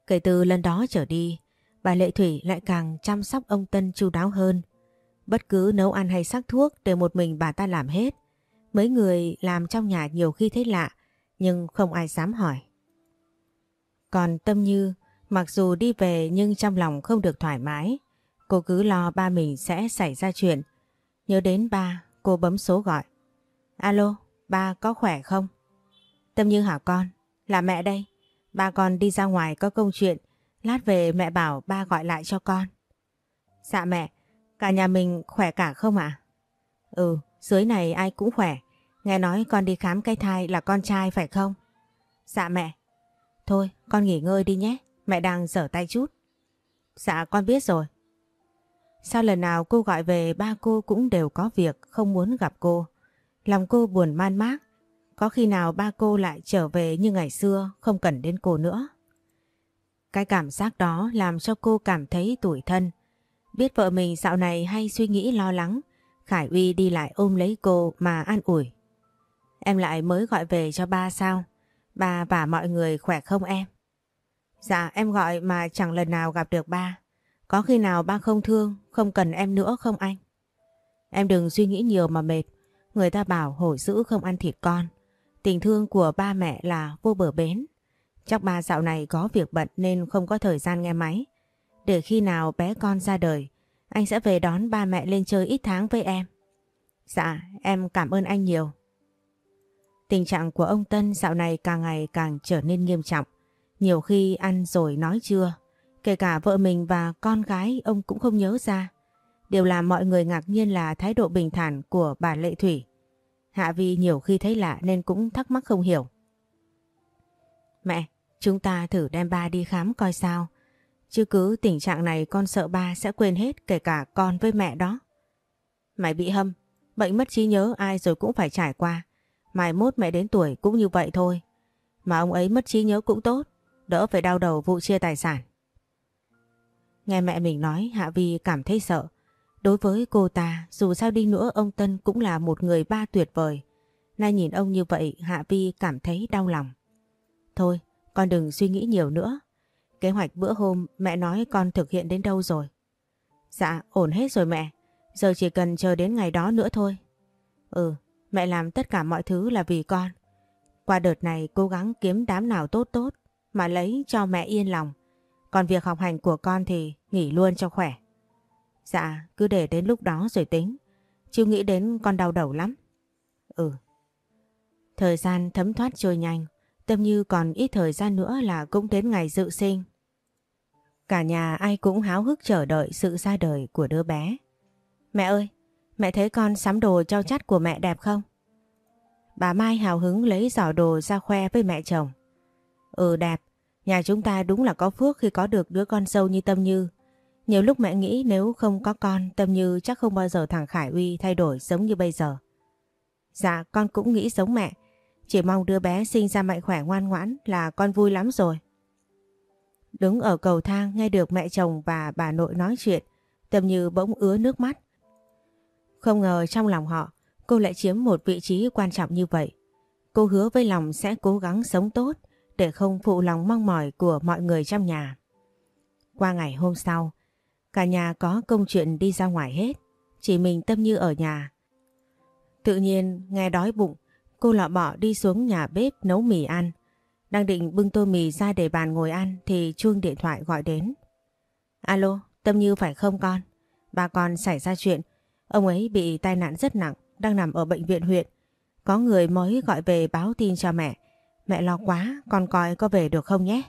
Kể từ lần đó trở đi, bà Lệ Thủy lại càng chăm sóc ông Tân chu đáo hơn. Bất cứ nấu ăn hay sắc thuốc đều một mình bà ta làm hết. Mấy người làm trong nhà nhiều khi thấy lạ, nhưng không ai dám hỏi. Còn Tâm Như, mặc dù đi về nhưng trong lòng không được thoải mái. Cô cứ lo ba mình sẽ xảy ra chuyện. Nhớ đến ba, cô bấm số gọi. Alo, ba có khỏe không? Tâm Như hả con? Là mẹ đây. Ba con đi ra ngoài có công chuyện. Lát về mẹ bảo ba gọi lại cho con. Dạ mẹ, cả nhà mình khỏe cả không ạ? Ừ, dưới này ai cũng khỏe. Nghe nói con đi khám cái thai là con trai phải không? Dạ mẹ. Thôi, con nghỉ ngơi đi nhé. Mẹ đang dở tay chút. Dạ con biết rồi. Sao lần nào cô gọi về ba cô cũng đều có việc không muốn gặp cô. Lòng cô buồn man mác. Có khi nào ba cô lại trở về như ngày xưa không cần đến cô nữa. Cái cảm giác đó làm cho cô cảm thấy tủi thân. Biết vợ mình dạo này hay suy nghĩ lo lắng. Khải Uy đi lại ôm lấy cô mà an ủi. Em lại mới gọi về cho ba sao? Ba và mọi người khỏe không em? Dạ em gọi mà chẳng lần nào gặp được ba. Có khi nào ba không thương, không cần em nữa không anh? Em đừng suy nghĩ nhiều mà mệt. Người ta bảo hổ dữ không ăn thịt con. Tình thương của ba mẹ là vô bờ bến. Chắc ba dạo này có việc bận nên không có thời gian nghe máy. Để khi nào bé con ra đời, anh sẽ về đón ba mẹ lên chơi ít tháng với em. Dạ, em cảm ơn anh nhiều. Tình trạng của ông Tân dạo này càng ngày càng trở nên nghiêm trọng. Nhiều khi ăn rồi nói chưa. Kể cả vợ mình và con gái ông cũng không nhớ ra. Điều làm mọi người ngạc nhiên là thái độ bình thản của bà Lệ Thủy. Hạ Vi nhiều khi thấy lạ nên cũng thắc mắc không hiểu. Mẹ, chúng ta thử đem ba đi khám coi sao. Chứ cứ tình trạng này con sợ ba sẽ quên hết kể cả con với mẹ đó. Mày bị hâm, bệnh mất trí nhớ ai rồi cũng phải trải qua. Mai mốt mẹ đến tuổi cũng như vậy thôi. Mà ông ấy mất trí nhớ cũng tốt, đỡ phải đau đầu vụ chia tài sản. Nghe mẹ mình nói Hạ Vi cảm thấy sợ. Đối với cô ta, dù sao đi nữa ông Tân cũng là một người ba tuyệt vời. Nay nhìn ông như vậy Hạ Vi cảm thấy đau lòng. Thôi, con đừng suy nghĩ nhiều nữa. Kế hoạch bữa hôm mẹ nói con thực hiện đến đâu rồi? Dạ, ổn hết rồi mẹ. Giờ chỉ cần chờ đến ngày đó nữa thôi. Ừ, mẹ làm tất cả mọi thứ là vì con. Qua đợt này cố gắng kiếm đám nào tốt tốt mà lấy cho mẹ yên lòng. Còn việc học hành của con thì nghỉ luôn cho khỏe. Dạ, cứ để đến lúc đó rồi tính. Chứ nghĩ đến con đau đầu lắm. Ừ. Thời gian thấm thoát trôi nhanh. Tâm như còn ít thời gian nữa là cũng đến ngày dự sinh. Cả nhà ai cũng háo hức chờ đợi sự ra đời của đứa bé. Mẹ ơi, mẹ thấy con sắm đồ cho chắt của mẹ đẹp không? Bà Mai hào hứng lấy giỏ đồ ra khoe với mẹ chồng. Ừ đẹp, nhà chúng ta đúng là có phước khi có được đứa con sâu như Tâm Như. Nhiều lúc mẹ nghĩ nếu không có con, Tâm Như chắc không bao giờ thằng Khải Uy thay đổi giống như bây giờ. Dạ, con cũng nghĩ giống mẹ. Chỉ mong đứa bé sinh ra mạnh khỏe ngoan ngoãn là con vui lắm rồi. Đứng ở cầu thang nghe được mẹ chồng và bà nội nói chuyện, Tâm Như bỗng ứa nước mắt. Không ngờ trong lòng họ, cô lại chiếm một vị trí quan trọng như vậy. Cô hứa với lòng sẽ cố gắng sống tốt để không phụ lòng mong mỏi của mọi người trong nhà. Qua ngày hôm sau, cả nhà có công chuyện đi ra ngoài hết, chỉ mình Tâm Như ở nhà. Tự nhiên nghe đói bụng, cô lọ bọ đi xuống nhà bếp nấu mì ăn. Đang định bưng tô mì ra để bàn ngồi ăn thì chuông điện thoại gọi đến. Alo, Tâm Như phải không con? Bà con xảy ra chuyện, ông ấy bị tai nạn rất nặng, đang nằm ở bệnh viện huyện. Có người mới gọi về báo tin cho mẹ. Mẹ lo quá, con coi có về được không nhé?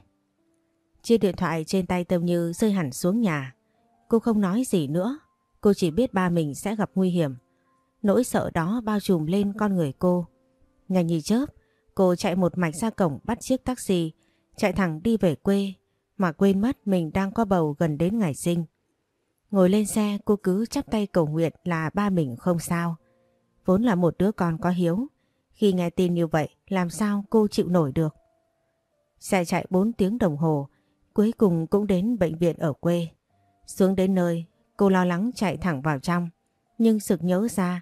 Chiếc điện thoại trên tay Tâm Như rơi hẳn xuống nhà. Cô không nói gì nữa, cô chỉ biết ba mình sẽ gặp nguy hiểm. Nỗi sợ đó bao trùm lên con người cô. Ngay như chớp, cô chạy một mạch ra cổng bắt chiếc taxi, chạy thẳng đi về quê, mà quên mất mình đang có bầu gần đến ngày sinh. Ngồi lên xe cô cứ chắp tay cầu nguyện là ba mình không sao. Vốn là một đứa con có hiếu. Khi nghe tin như vậy làm sao cô chịu nổi được. Xe chạy 4 tiếng đồng hồ cuối cùng cũng đến bệnh viện ở quê. Xuống đến nơi cô lo lắng chạy thẳng vào trong. Nhưng sực nhớ ra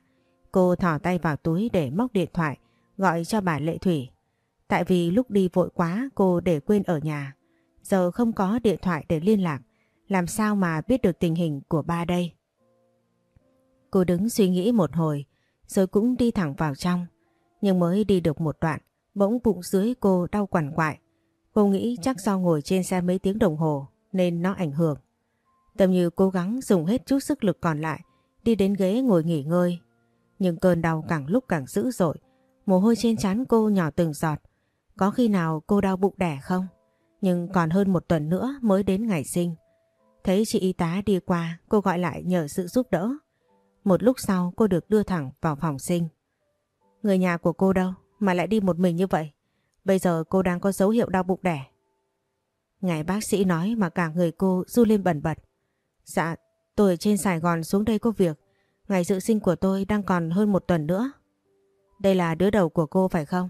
cô thỏ tay vào túi để móc điện thoại gọi cho bà Lệ Thủy. Tại vì lúc đi vội quá cô để quên ở nhà. Giờ không có điện thoại để liên lạc. Làm sao mà biết được tình hình của ba đây? Cô đứng suy nghĩ một hồi rồi cũng đi thẳng vào trong. Nhưng mới đi được một đoạn, bỗng bụng dưới cô đau quằn quại. Cô nghĩ chắc do ngồi trên xe mấy tiếng đồng hồ nên nó ảnh hưởng. Tâm như cố gắng dùng hết chút sức lực còn lại, đi đến ghế ngồi nghỉ ngơi. Nhưng cơn đau càng lúc càng dữ dội, mồ hôi trên trán cô nhỏ từng giọt. Có khi nào cô đau bụng đẻ không? Nhưng còn hơn một tuần nữa mới đến ngày sinh. Thấy chị y tá đi qua, cô gọi lại nhờ sự giúp đỡ. Một lúc sau cô được đưa thẳng vào phòng sinh. Người nhà của cô đâu mà lại đi một mình như vậy? Bây giờ cô đang có dấu hiệu đau bụng đẻ. Ngài bác sĩ nói mà cả người cô du lên bẩn bật. Dạ, tôi ở trên Sài Gòn xuống đây có việc. Ngày dự sinh của tôi đang còn hơn một tuần nữa. Đây là đứa đầu của cô phải không?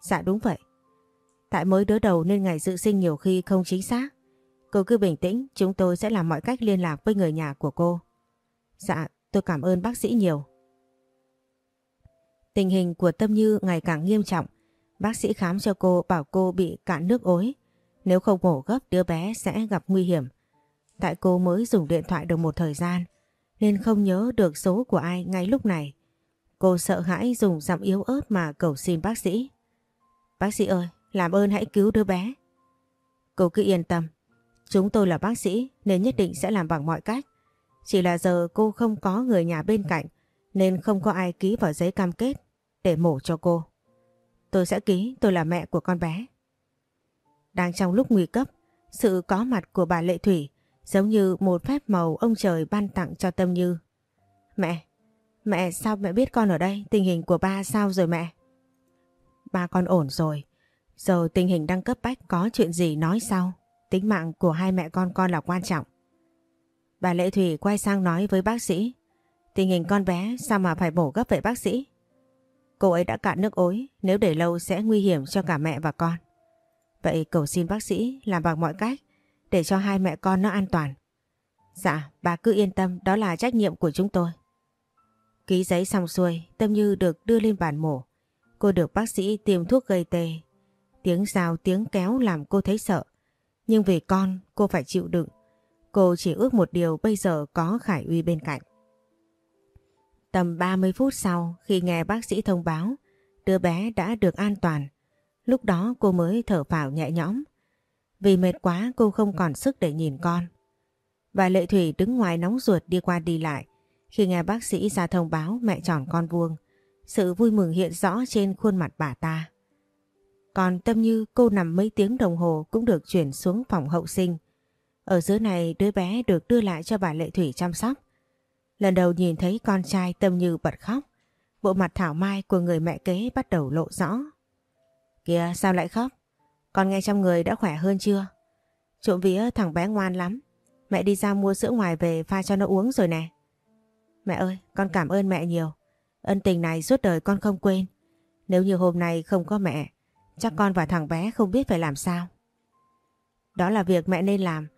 Dạ đúng vậy. Tại mới đứa đầu nên ngày dự sinh nhiều khi không chính xác. Cô cứ bình tĩnh, chúng tôi sẽ làm mọi cách liên lạc với người nhà của cô. Dạ, tôi cảm ơn bác sĩ nhiều. Tình hình của Tâm Như ngày càng nghiêm trọng. Bác sĩ khám cho cô bảo cô bị cạn nước ối. Nếu không mổ gấp đứa bé sẽ gặp nguy hiểm. Tại cô mới dùng điện thoại được một thời gian nên không nhớ được số của ai ngay lúc này. Cô sợ hãi dùng giọng yếu ớt mà cầu xin bác sĩ. Bác sĩ ơi, làm ơn hãy cứu đứa bé. Cô cứ yên tâm, chúng tôi là bác sĩ nên nhất định sẽ làm bằng mọi cách. Chỉ là giờ cô không có người nhà bên cạnh nên không có ai ký vào giấy cam kết để mổ cho cô. Tôi sẽ ký tôi là mẹ của con bé. Đang trong lúc nguy cấp, sự có mặt của bà Lệ Thủy giống như một phép màu ông trời ban tặng cho Tâm Như. Mẹ, mẹ sao mẹ biết con ở đây? Tình hình của ba sao rồi mẹ? Ba con ổn rồi. Giờ tình hình đang cấp bách có chuyện gì nói sau. Tính mạng của hai mẹ con con là quan trọng. Bà Lệ Thủy quay sang nói với bác sĩ. Tình hình con bé sao mà phải bổ gấp vậy bác sĩ? Cô ấy đã cạn nước ối, nếu để lâu sẽ nguy hiểm cho cả mẹ và con. Vậy cầu xin bác sĩ làm bằng mọi cách để cho hai mẹ con nó an toàn. Dạ, bà cứ yên tâm, đó là trách nhiệm của chúng tôi. Ký giấy xong xuôi, Tâm Như được đưa lên bàn mổ. Cô được bác sĩ tiêm thuốc gây tê. Tiếng rào tiếng kéo làm cô thấy sợ. Nhưng vì con, cô phải chịu đựng. Cô chỉ ước một điều bây giờ có Khải Uy bên cạnh. Tầm 30 phút sau khi nghe bác sĩ thông báo đứa bé đã được an toàn, lúc đó cô mới thở phào nhẹ nhõm. Vì mệt quá, cô không còn sức để nhìn con. Và Lệ Thủy đứng ngoài nóng ruột đi qua đi lại khi nghe bác sĩ ra thông báo mẹ tròn con vuông. Sự vui mừng hiện rõ trên khuôn mặt bà ta. Còn Tâm Như, cô nằm mấy tiếng đồng hồ cũng được chuyển xuống phòng hậu sinh. Ở dưới này, đứa bé được đưa lại cho bà Lệ Thủy chăm sóc. Lần đầu nhìn thấy con trai Tâm Như bật khóc. Bộ mặt thảo mai của người mẹ kế bắt đầu lộ rõ. Kìa, sao lại khóc? Con nghe trong người đã khỏe hơn chưa? Trộm vía thằng bé ngoan lắm. Mẹ đi ra mua sữa ngoài về pha cho nó uống rồi nè. Mẹ ơi, con cảm ơn mẹ nhiều. Ân tình này suốt đời con không quên. Nếu như hôm nay không có mẹ, chắc con và thằng bé không biết phải làm sao. Đó là việc mẹ nên làm.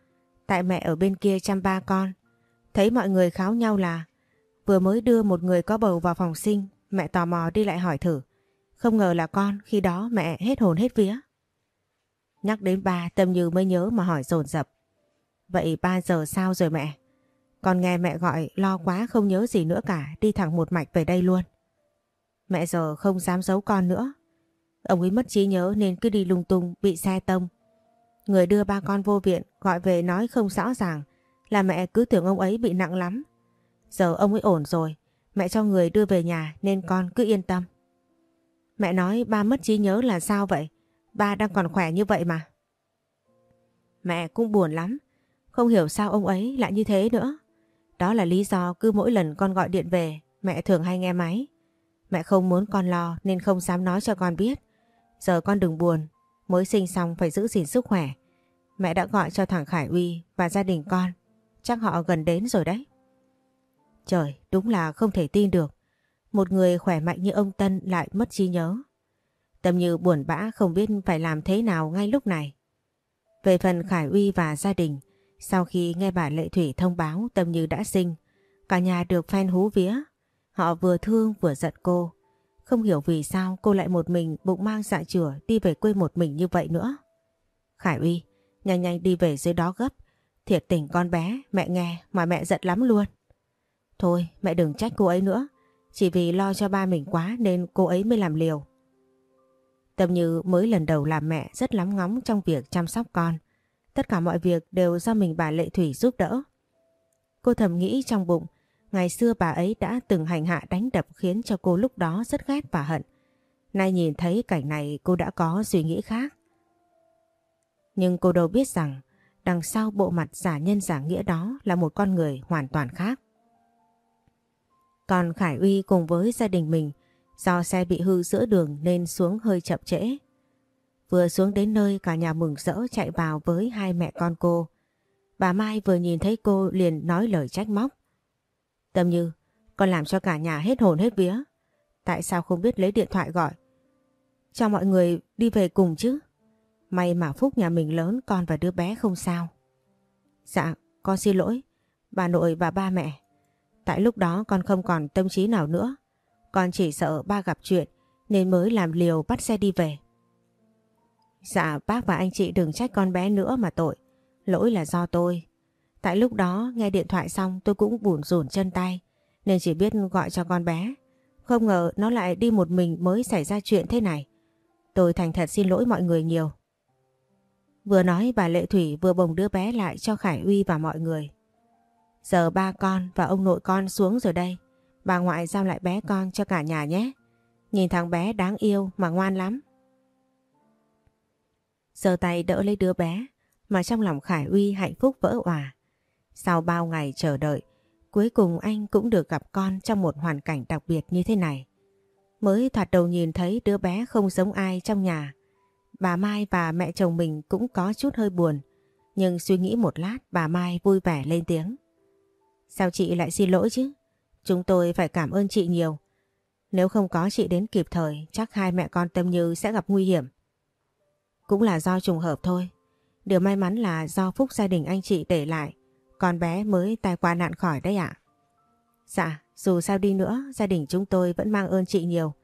Tại mẹ ở bên kia chăm ba con. Thấy mọi người kháo nhau là vừa mới đưa một người có bầu vào phòng sinh, mẹ tò mò đi lại hỏi thử. Không ngờ là con, khi đó mẹ hết hồn hết vía. Nhắc đến ba, Tâm Như mới nhớ mà hỏi dồn dập. Vậy ba giờ sao rồi mẹ? Con nghe mẹ gọi lo quá không nhớ gì nữa cả, đi thẳng một mạch về đây luôn. Mẹ giờ không dám giấu con nữa. Ông ấy mất trí nhớ nên cứ đi lung tung, bị xe tông. Người đưa ba con vô viện gọi về nói không rõ ràng là mẹ cứ tưởng ông ấy bị nặng lắm. Giờ ông ấy ổn rồi, mẹ cho người đưa về nhà nên con cứ yên tâm. Mẹ nói ba mất trí nhớ là sao vậy? Ba đang còn khỏe như vậy mà. Mẹ cũng buồn lắm, không hiểu sao ông ấy lại như thế nữa. Đó là lý do cứ mỗi lần con gọi điện về, mẹ thường hay nghe máy. Mẹ không muốn con lo nên không dám nói cho con biết. Giờ con đừng buồn, mới sinh xong phải giữ gìn sức khỏe. Mẹ đã gọi cho thằng Khải Uy và gia đình con. Chắc họ gần đến rồi đấy. Trời, đúng là không thể tin được. Một người khỏe mạnh như ông Tân lại mất trí nhớ. Tâm như buồn bã không biết phải làm thế nào ngay lúc này. Về phần Khải Uy và gia đình, sau khi nghe bà Lệ Thủy thông báo Tâm Như đã sinh, cả nhà được phen hú vía. Họ vừa thương vừa giận cô. Không hiểu vì sao cô lại một mình bụng mang dạ chửa đi về quê một mình như vậy nữa. Khải Uy, nhanh nhanh đi về dưới đó gấp. Thiệt tình con bé, mẹ nghe mà mẹ giận lắm luôn. Thôi mẹ đừng trách cô ấy nữa. Chỉ vì lo cho ba mình quá nên cô ấy mới làm liều. Tâm Như mới lần đầu làm mẹ rất lắm ngóng trong việc chăm sóc con. Tất cả mọi việc đều do mình bà Lệ Thủy giúp đỡ. Cô thầm nghĩ trong bụng, ngày xưa bà ấy đã từng hành hạ đánh đập khiến cho cô lúc đó rất ghét và hận. Nay nhìn thấy cảnh này cô đã có suy nghĩ khác. Nhưng cô đâu biết rằng đằng sau bộ mặt giả nhân giả nghĩa đó là một con người hoàn toàn khác. Còn Khải Uy cùng với gia đình mình do xe bị hư giữa đường nên xuống hơi chậm trễ. Vừa xuống đến nơi cả nhà mừng rỡ chạy vào với hai mẹ con cô. Bà Mai vừa nhìn thấy cô liền nói lời trách móc. Tâm Như, con làm cho cả nhà hết hồn hết vía. Tại sao không biết lấy điện thoại gọi? Cho mọi người đi về cùng chứ. May mà Phúc nhà mình lớn con và đứa bé không sao. Dạ, con xin lỗi. Bà nội và ba mẹ. Tại lúc đó con không còn tâm trí nào nữa. Con chỉ sợ ba gặp chuyện, nên mới làm liều bắt xe đi về. Dạ bác và anh chị đừng trách con bé nữa mà tội. Lỗi là do tôi. Tại lúc đó, nghe điện thoại xong, tôi cũng bủn rủn chân tay, nên chỉ biết gọi cho con bé. Không ngờ nó lại đi một mình mới xảy ra chuyện thế này. Tôi thành thật xin lỗi mọi người nhiều. Vừa nói, bà Lệ Thủy vừa bồng đứa bé lại cho Khải Uy và mọi người. Giờ ba con và ông nội con xuống rồi đây. Bà ngoại giao lại bé con cho cả nhà nhé. Nhìn thằng bé đáng yêu mà ngoan lắm. Giờ tay đỡ lấy đứa bé mà trong lòng Khải Uy hạnh phúc vỡ òa. Sau bao ngày chờ đợi, cuối cùng anh cũng được gặp con trong một hoàn cảnh đặc biệt như thế này. Mới thoạt đầu nhìn thấy đứa bé không giống ai trong nhà. Bà Mai và mẹ chồng mình cũng có chút hơi buồn. Nhưng suy nghĩ một lát bà Mai vui vẻ lên tiếng. Sao chị lại xin lỗi chứ? Chúng tôi phải cảm ơn chị nhiều. Nếu không có chị đến kịp thời chắc hai mẹ con Tâm Như sẽ gặp nguy hiểm. Cũng là do trùng hợp thôi. Điều may mắn là do phúc gia đình anh chị để lại. Con bé mới tai qua nạn khỏi đấy ạ. Dạ, dù sao đi nữa, gia đình chúng tôi vẫn mang ơn chị nhiều.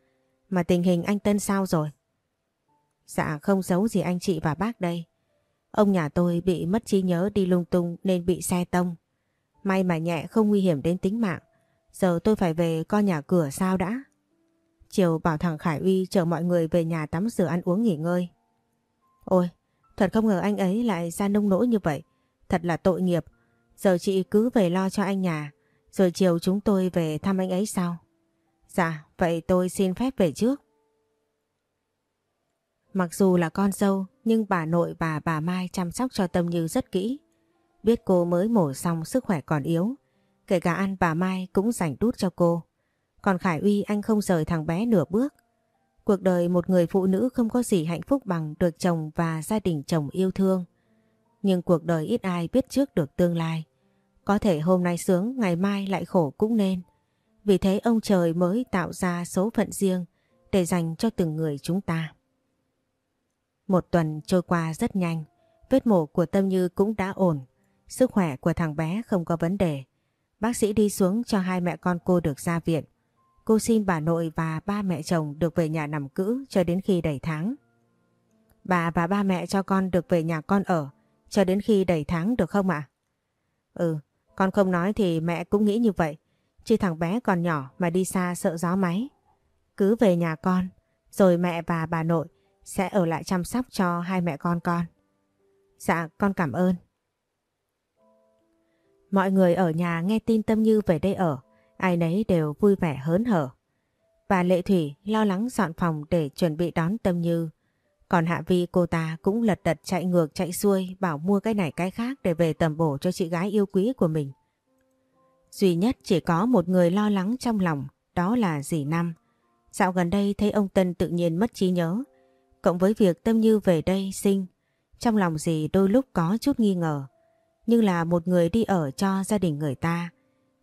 Mà tình hình anh Tân sao rồi? Dạ không giấu gì anh chị và bác đây. Ông nhà tôi bị mất trí nhớ đi lung tung nên bị xe tông. May mà nhẹ không nguy hiểm đến tính mạng. Giờ tôi phải về coi nhà cửa sao đã. Chiều bảo thằng Khải Uy chờ mọi người về nhà tắm rửa ăn uống nghỉ ngơi. Ôi, thật không ngờ anh ấy lại ra nông nỗi như vậy. Thật là tội nghiệp. Giờ chị cứ về lo cho anh nhà. Rồi chiều chúng tôi về thăm anh ấy sau. Dạ, vậy tôi xin phép về trước. Mặc dù là con dâu, nhưng bà nội và bà Mai chăm sóc cho Tâm Như rất kỹ. Biết cô mới mổ xong sức khỏe còn yếu. Kể cả ăn bà Mai cũng dành đút cho cô. Còn Khải Uy anh không rời thằng bé nửa bước. Cuộc đời một người phụ nữ không có gì hạnh phúc bằng được chồng và gia đình chồng yêu thương. Nhưng cuộc đời ít ai biết trước được tương lai. Có thể hôm nay sướng, ngày mai lại khổ cũng nên. Vì thế ông trời mới tạo ra số phận riêng để dành cho từng người chúng ta. Một tuần trôi qua rất nhanh, vết mổ của Tâm Như cũng đã ổn. Sức khỏe của thằng bé không có vấn đề. Bác sĩ đi xuống cho hai mẹ con cô được ra viện. Cô xin bà nội và ba mẹ chồng được về nhà nằm cữ cho đến khi đầy tháng. Bà và ba mẹ cho con được về nhà con ở cho đến khi đầy tháng được không ạ? Ừ, con không nói thì mẹ cũng nghĩ như vậy. Chứ thằng bé còn nhỏ mà đi xa sợ gió máy. Cứ về nhà con, rồi mẹ và bà nội sẽ ở lại chăm sóc cho hai mẹ con con. Dạ, con cảm ơn. Mọi người ở nhà nghe tin Tâm Như về đây ở, ai nấy đều vui vẻ hớn hở. Bà Lệ Thủy lo lắng dọn phòng để chuẩn bị đón Tâm Như. Còn Hạ Vi cô ta cũng lật đật chạy ngược chạy xuôi bảo mua cái này cái khác để về tầm bổ cho chị gái yêu quý của mình. Duy nhất chỉ có một người lo lắng trong lòng, đó là dì Năm. Dạo gần đây thấy ông Tân tự nhiên mất trí nhớ, cộng với việc Tâm Như về đây sinh, trong lòng dì đôi lúc có chút nghi ngờ. Nhưng là một người đi ở cho gia đình người ta,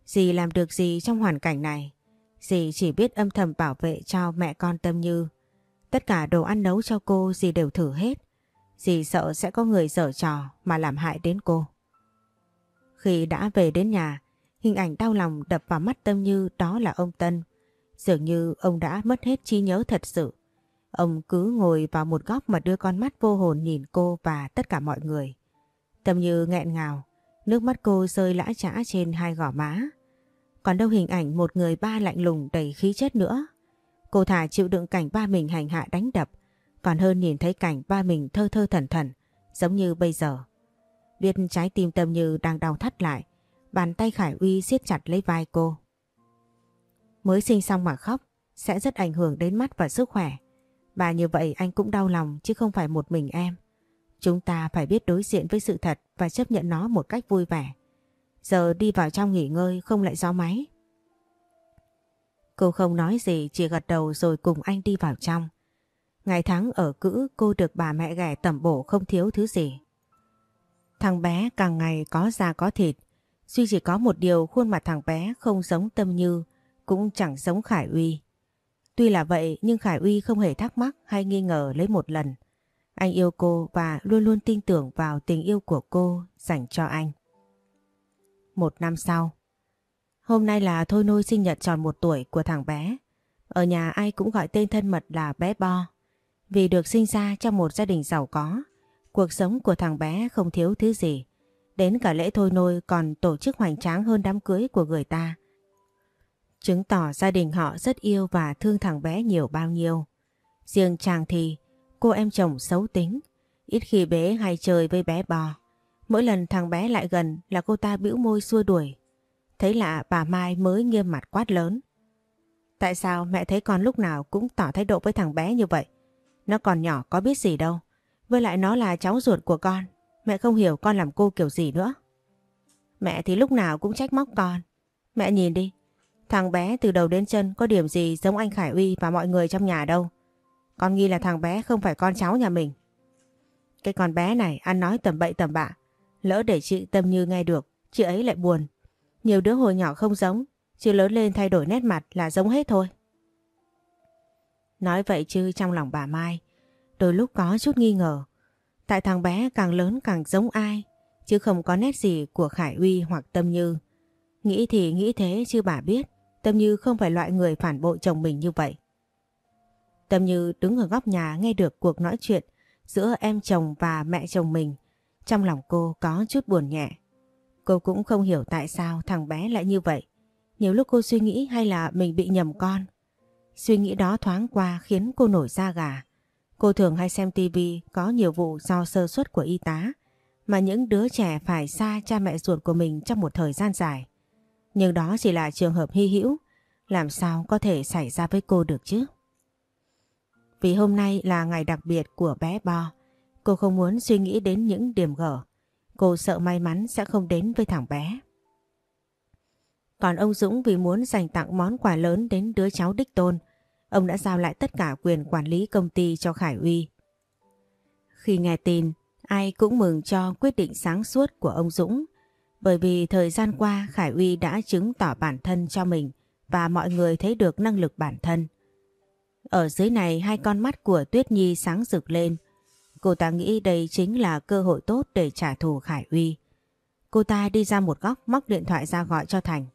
dì làm được gì trong hoàn cảnh này? Dì chỉ biết âm thầm bảo vệ cho mẹ con Tâm Như. Tất cả đồ ăn nấu cho cô dì đều thử hết. Dì sợ sẽ có người dở trò mà làm hại đến cô. Khi đã về đến nhà, Hình ảnh đau lòng đập vào mắt Tâm Như đó là ông Tân. Dường như ông đã mất hết trí nhớ thật sự. Ông cứ ngồi vào một góc mà đưa con mắt vô hồn nhìn cô và tất cả mọi người. Tâm Như nghẹn ngào, nước mắt cô rơi lã chã trên hai gò má. Còn đâu hình ảnh một người ba lạnh lùng đầy khí chất nữa. Cô thả chịu đựng cảnh ba mình hành hạ đánh đập, còn hơn nhìn thấy cảnh ba mình thơ thơ thần thần, giống như bây giờ. Biết trái tim Tâm Như đang đau thắt lại, Bàn tay Khải Uy siết chặt lấy vai cô. Mới sinh xong mà khóc sẽ rất ảnh hưởng đến mắt và sức khỏe. Bà như vậy anh cũng đau lòng chứ không phải một mình em. Chúng ta phải biết đối diện với sự thật và chấp nhận nó một cách vui vẻ. Giờ đi vào trong nghỉ ngơi không lại gió máy. Cô không nói gì chỉ gật đầu rồi cùng anh đi vào trong. Ngày tháng ở cữ cô được bà mẹ ghẻ tẩm bổ không thiếu thứ gì. Thằng bé càng ngày có da có thịt, Duy chỉ có một điều khuôn mặt thằng bé không giống Tâm Như, cũng chẳng giống Khải Uy. Tuy là vậy nhưng Khải Uy không hề thắc mắc hay nghi ngờ lấy một lần. Anh yêu cô và luôn luôn tin tưởng vào tình yêu của cô dành cho anh. Một năm sau, hôm nay là thôi nôi sinh nhật tròn một tuổi của thằng bé. Ở nhà ai cũng gọi tên thân mật là bé Bo. Vì được sinh ra trong một gia đình giàu có, cuộc sống của thằng bé không thiếu thứ gì. Đến cả lễ thôi nôi còn tổ chức hoành tráng hơn đám cưới của người ta. Chứng tỏ gia đình họ rất yêu và thương thằng bé nhiều bao nhiêu. Riêng chàng thì cô em chồng xấu tính, ít khi bé hay chơi với bé bò. Mỗi lần thằng bé lại gần là cô ta bĩu môi xua đuổi. Thấy lạ bà Mai mới nghiêm mặt quát lớn. Tại sao mẹ thấy con lúc nào cũng tỏ thái độ với thằng bé như vậy? Nó còn nhỏ có biết gì đâu. Với lại nó là cháu ruột của con. Mẹ không hiểu con làm cô kiểu gì nữa. Mẹ thì lúc nào cũng trách móc con. Mẹ nhìn đi, thằng bé từ đầu đến chân có điểm gì giống anh Khải Uy và mọi người trong nhà đâu. Con nghi là thằng bé không phải con cháu nhà mình. Cái con bé này ăn nói tầm bậy tầm bạ. Lỡ để chị Tâm Như nghe được, chị ấy lại buồn. Nhiều đứa hồi nhỏ không giống, chứ lớn lên thay đổi nét mặt là giống hết thôi. Nói vậy chứ trong lòng bà Mai, đôi lúc có chút nghi ngờ. Tại thằng bé càng lớn càng giống ai, chứ không có nét gì của Khải Uy hoặc Tâm Như. Nghĩ thì nghĩ thế chứ bà biết, Tâm Như không phải loại người phản bội chồng mình như vậy. Tâm Như đứng ở góc nhà nghe được cuộc nói chuyện giữa em chồng và mẹ chồng mình. Trong lòng cô có chút buồn nhẹ. Cô cũng không hiểu tại sao thằng bé lại như vậy. Nhiều lúc cô suy nghĩ hay là mình bị nhầm con. Suy nghĩ đó thoáng qua khiến cô nổi da gà. Cô thường hay xem tivi có nhiều vụ do sơ suất của y tá mà những đứa trẻ phải xa cha mẹ ruột của mình trong một thời gian dài. Nhưng đó chỉ là trường hợp hy hữu, làm sao có thể xảy ra với cô được chứ? Vì hôm nay là ngày đặc biệt của bé Bo, cô không muốn suy nghĩ đến những điểm gở. Cô sợ may mắn sẽ không đến với thằng bé. Còn ông Dũng vì muốn dành tặng món quà lớn đến đứa cháu đích tôn, ông đã giao lại tất cả quyền quản lý công ty cho Khải Uy. Khi nghe tin, ai cũng mừng cho quyết định sáng suốt của ông Dũng, bởi vì thời gian qua Khải Uy đã chứng tỏ bản thân cho mình và mọi người thấy được năng lực bản thân. Ở dưới này hai con mắt của Tuyết Nhi sáng rực lên. Cô ta nghĩ đây chính là cơ hội tốt để trả thù Khải Uy. Cô ta đi ra một góc móc điện thoại ra gọi cho Thành.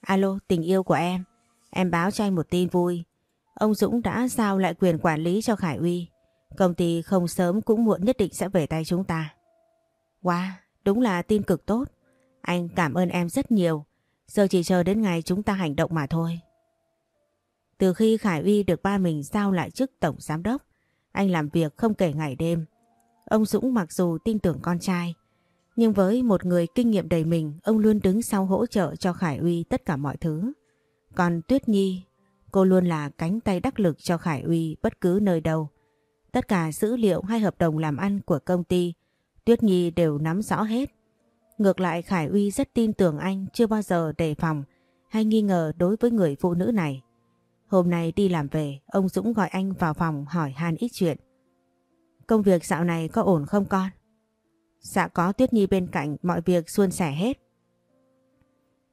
Alo, tình yêu của em. Em báo cho anh một tin vui. Ông Dũng đã giao lại quyền quản lý cho Khải Uy. Công ty không sớm cũng muộn nhất định sẽ về tay chúng ta. Wow, đúng là tin cực tốt. Anh cảm ơn em rất nhiều. Giờ chỉ chờ đến ngày chúng ta hành động mà thôi. Từ khi Khải Uy được ba mình giao lại chức tổng giám đốc, anh làm việc không kể ngày đêm. Ông Dũng mặc dù tin tưởng con trai, nhưng với một người kinh nghiệm đầy mình, ông luôn đứng sau hỗ trợ cho Khải Uy tất cả mọi thứ. Còn Tuyết Nhi, cô luôn là cánh tay đắc lực cho Khải Uy bất cứ nơi đâu. Tất cả dữ liệu hay hợp đồng làm ăn của công ty, Tuyết Nhi đều nắm rõ hết. Ngược lại Khải Uy rất tin tưởng anh chưa bao giờ đề phòng hay nghi ngờ đối với người phụ nữ này. Hôm nay đi làm về, ông Dũng gọi anh vào phòng hỏi han ít chuyện. Công việc dạo này có ổn không con? Dạ có Tuyết Nhi bên cạnh mọi việc suôn sẻ hết.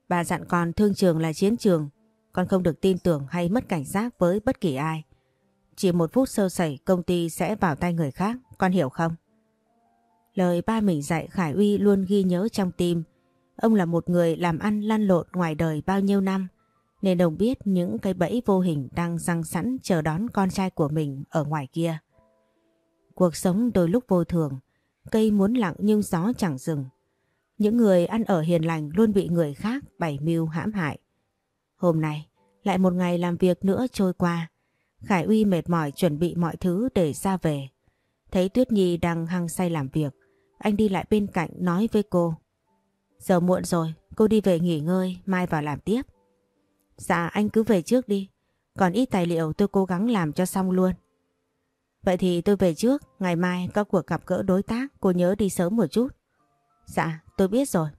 Bà dặn con thương trường là chiến trường, con không được tin tưởng hay mất cảnh giác với bất kỳ ai. Chỉ một phút sơ sẩy công ty sẽ vào tay người khác, con hiểu không? Lời ba mình dạy Khải Uy luôn ghi nhớ trong tim. Ông là một người làm ăn lăn lộn ngoài đời bao nhiêu năm, nên đồng biết những cái bẫy vô hình đang răng sẵn chờ đón con trai của mình ở ngoài kia. Cuộc sống đôi lúc vô thường, cây muốn lặng nhưng gió chẳng dừng. Những người ăn ở hiền lành luôn bị người khác bày mưu hãm hại. Hôm nay, lại một ngày làm việc nữa trôi qua. Khải Uy mệt mỏi chuẩn bị mọi thứ để ra về. Thấy Tuyết Nhi đang hăng say làm việc, anh đi lại bên cạnh nói với cô. Giờ muộn rồi, cô đi về nghỉ ngơi, mai vào làm tiếp. Dạ anh cứ về trước đi, còn ít tài liệu tôi cố gắng làm cho xong luôn. Vậy thì tôi về trước, ngày mai có cuộc gặp gỡ đối tác, cô nhớ đi sớm một chút. Dạ, tôi biết rồi.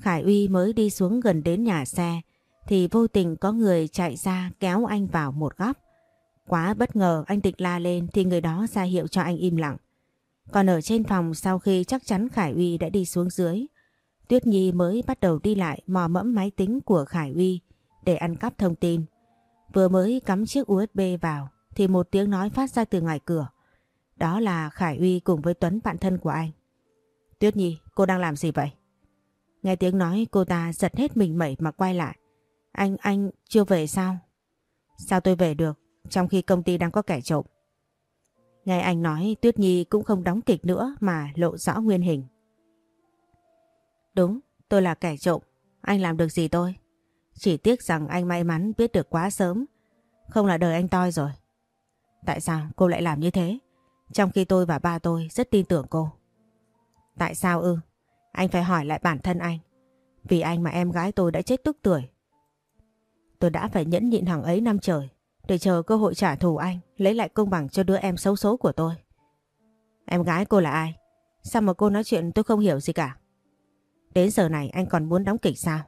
Khải Uy mới đi xuống gần đến nhà xe, thì vô tình có người chạy ra kéo anh vào một góc. Quá bất ngờ anh định la lên thì người đó ra hiệu cho anh im lặng. Còn ở trên phòng sau khi chắc chắn Khải Uy đã đi xuống dưới, Tuyết Nhi mới bắt đầu đi lại mò mẫm máy tính của Khải Uy để ăn cắp thông tin. Vừa mới cắm chiếc USB vào thì một tiếng nói phát ra từ ngoài cửa. Đó là Khải Uy cùng với Tuấn bạn thân của anh. Tuyết Nhi, cô đang làm gì vậy? Nghe tiếng nói cô ta giật hết mình mẩy mà quay lại. Anh, anh chưa về sao? Sao tôi về được, trong khi công ty đang có kẻ trộm? Nghe anh nói Tuyết Nhi cũng không đóng kịch nữa mà lộ rõ nguyên hình. Đúng, tôi là kẻ trộm. Anh làm được gì tôi? Chỉ tiếc rằng anh may mắn biết được quá sớm. Không là đời anh toi rồi. Tại sao cô lại làm như thế? Trong khi tôi và ba tôi rất tin tưởng cô. Tại sao ư? Anh phải hỏi lại bản thân anh. Vì anh mà em gái tôi đã chết tức tuổi. Tôi đã phải nhẫn nhịn hàng ấy năm trời để chờ cơ hội trả thù anh, lấy lại công bằng cho đứa em xấu số của tôi. Em gái cô là ai? Sao mà cô nói chuyện tôi không hiểu gì cả? Đến giờ này anh còn muốn đóng kịch sao?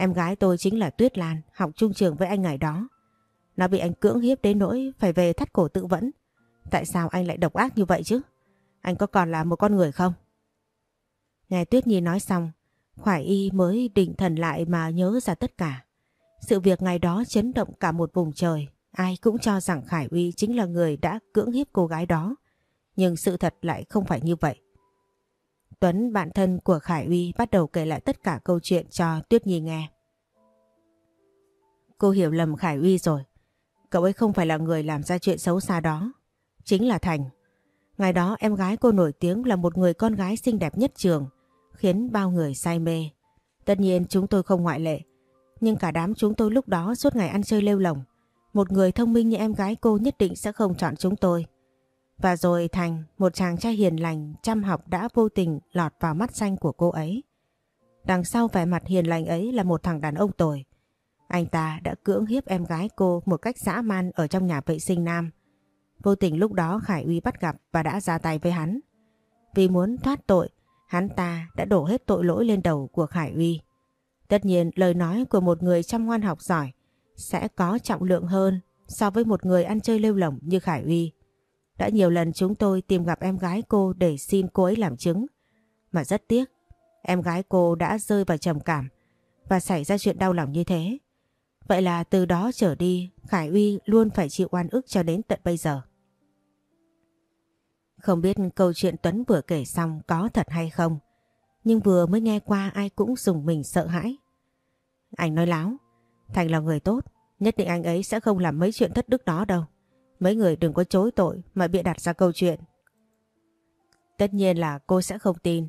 Em gái tôi chính là Tuyết Lan, học chung trường với anh ngày đó. Nó bị anh cưỡng hiếp đến nỗi phải về thắt cổ tự vẫn. Tại sao anh lại độc ác như vậy chứ? Anh có còn là một con người không? Nghe Tuyết Nhi nói xong, Khoải Y mới định thần lại mà nhớ ra tất cả. Sự việc ngày đó chấn động cả một vùng trời. Ai cũng cho rằng Khải Uy chính là người đã cưỡng hiếp cô gái đó. Nhưng sự thật lại không phải như vậy. Tuấn, bạn thân của Khải Uy bắt đầu kể lại tất cả câu chuyện cho Tuyết Nhi nghe. Cô hiểu lầm Khải Uy rồi. Cậu ấy không phải là người làm ra chuyện xấu xa đó. Chính là Thành. Ngày đó em gái cô nổi tiếng là một người con gái xinh đẹp nhất trường, khiến bao người say mê. Tất nhiên chúng tôi không ngoại lệ. Nhưng cả đám chúng tôi lúc đó suốt ngày ăn chơi lêu lồng. Một người thông minh như em gái cô nhất định sẽ không chọn chúng tôi. Và rồi Thành, một chàng trai hiền lành, chăm học đã vô tình lọt vào mắt xanh của cô ấy. Đằng sau vẻ mặt hiền lành ấy là một thằng đàn ông tồi. Anh ta đã cưỡng hiếp em gái cô một cách dã man ở trong nhà vệ sinh nam. Vô tình lúc đó Khải Uy bắt gặp và đã ra tay với hắn. Vì muốn thoát tội, hắn ta đã đổ hết tội lỗi lên đầu của Khải Uy. Tất nhiên lời nói của một người chăm ngoan học giỏi sẽ có trọng lượng hơn so với một người ăn chơi lêu lỏng như Khải Uy. Đã nhiều lần chúng tôi tìm gặp em gái cô để xin cô ấy làm chứng. Mà rất tiếc, em gái cô đã rơi vào trầm cảm và xảy ra chuyện đau lòng như thế. Vậy là từ đó trở đi, Khải Uy luôn phải chịu oan ức cho đến tận bây giờ. Không biết câu chuyện Tuấn vừa kể xong có thật hay không, nhưng vừa mới nghe qua ai cũng dùng mình sợ hãi. Anh nói láo, Thành là người tốt, nhất định anh ấy sẽ không làm mấy chuyện thất đức đó đâu. Mấy người đừng có chối tội mà bịa đặt ra câu chuyện. Tất nhiên là cô sẽ không tin.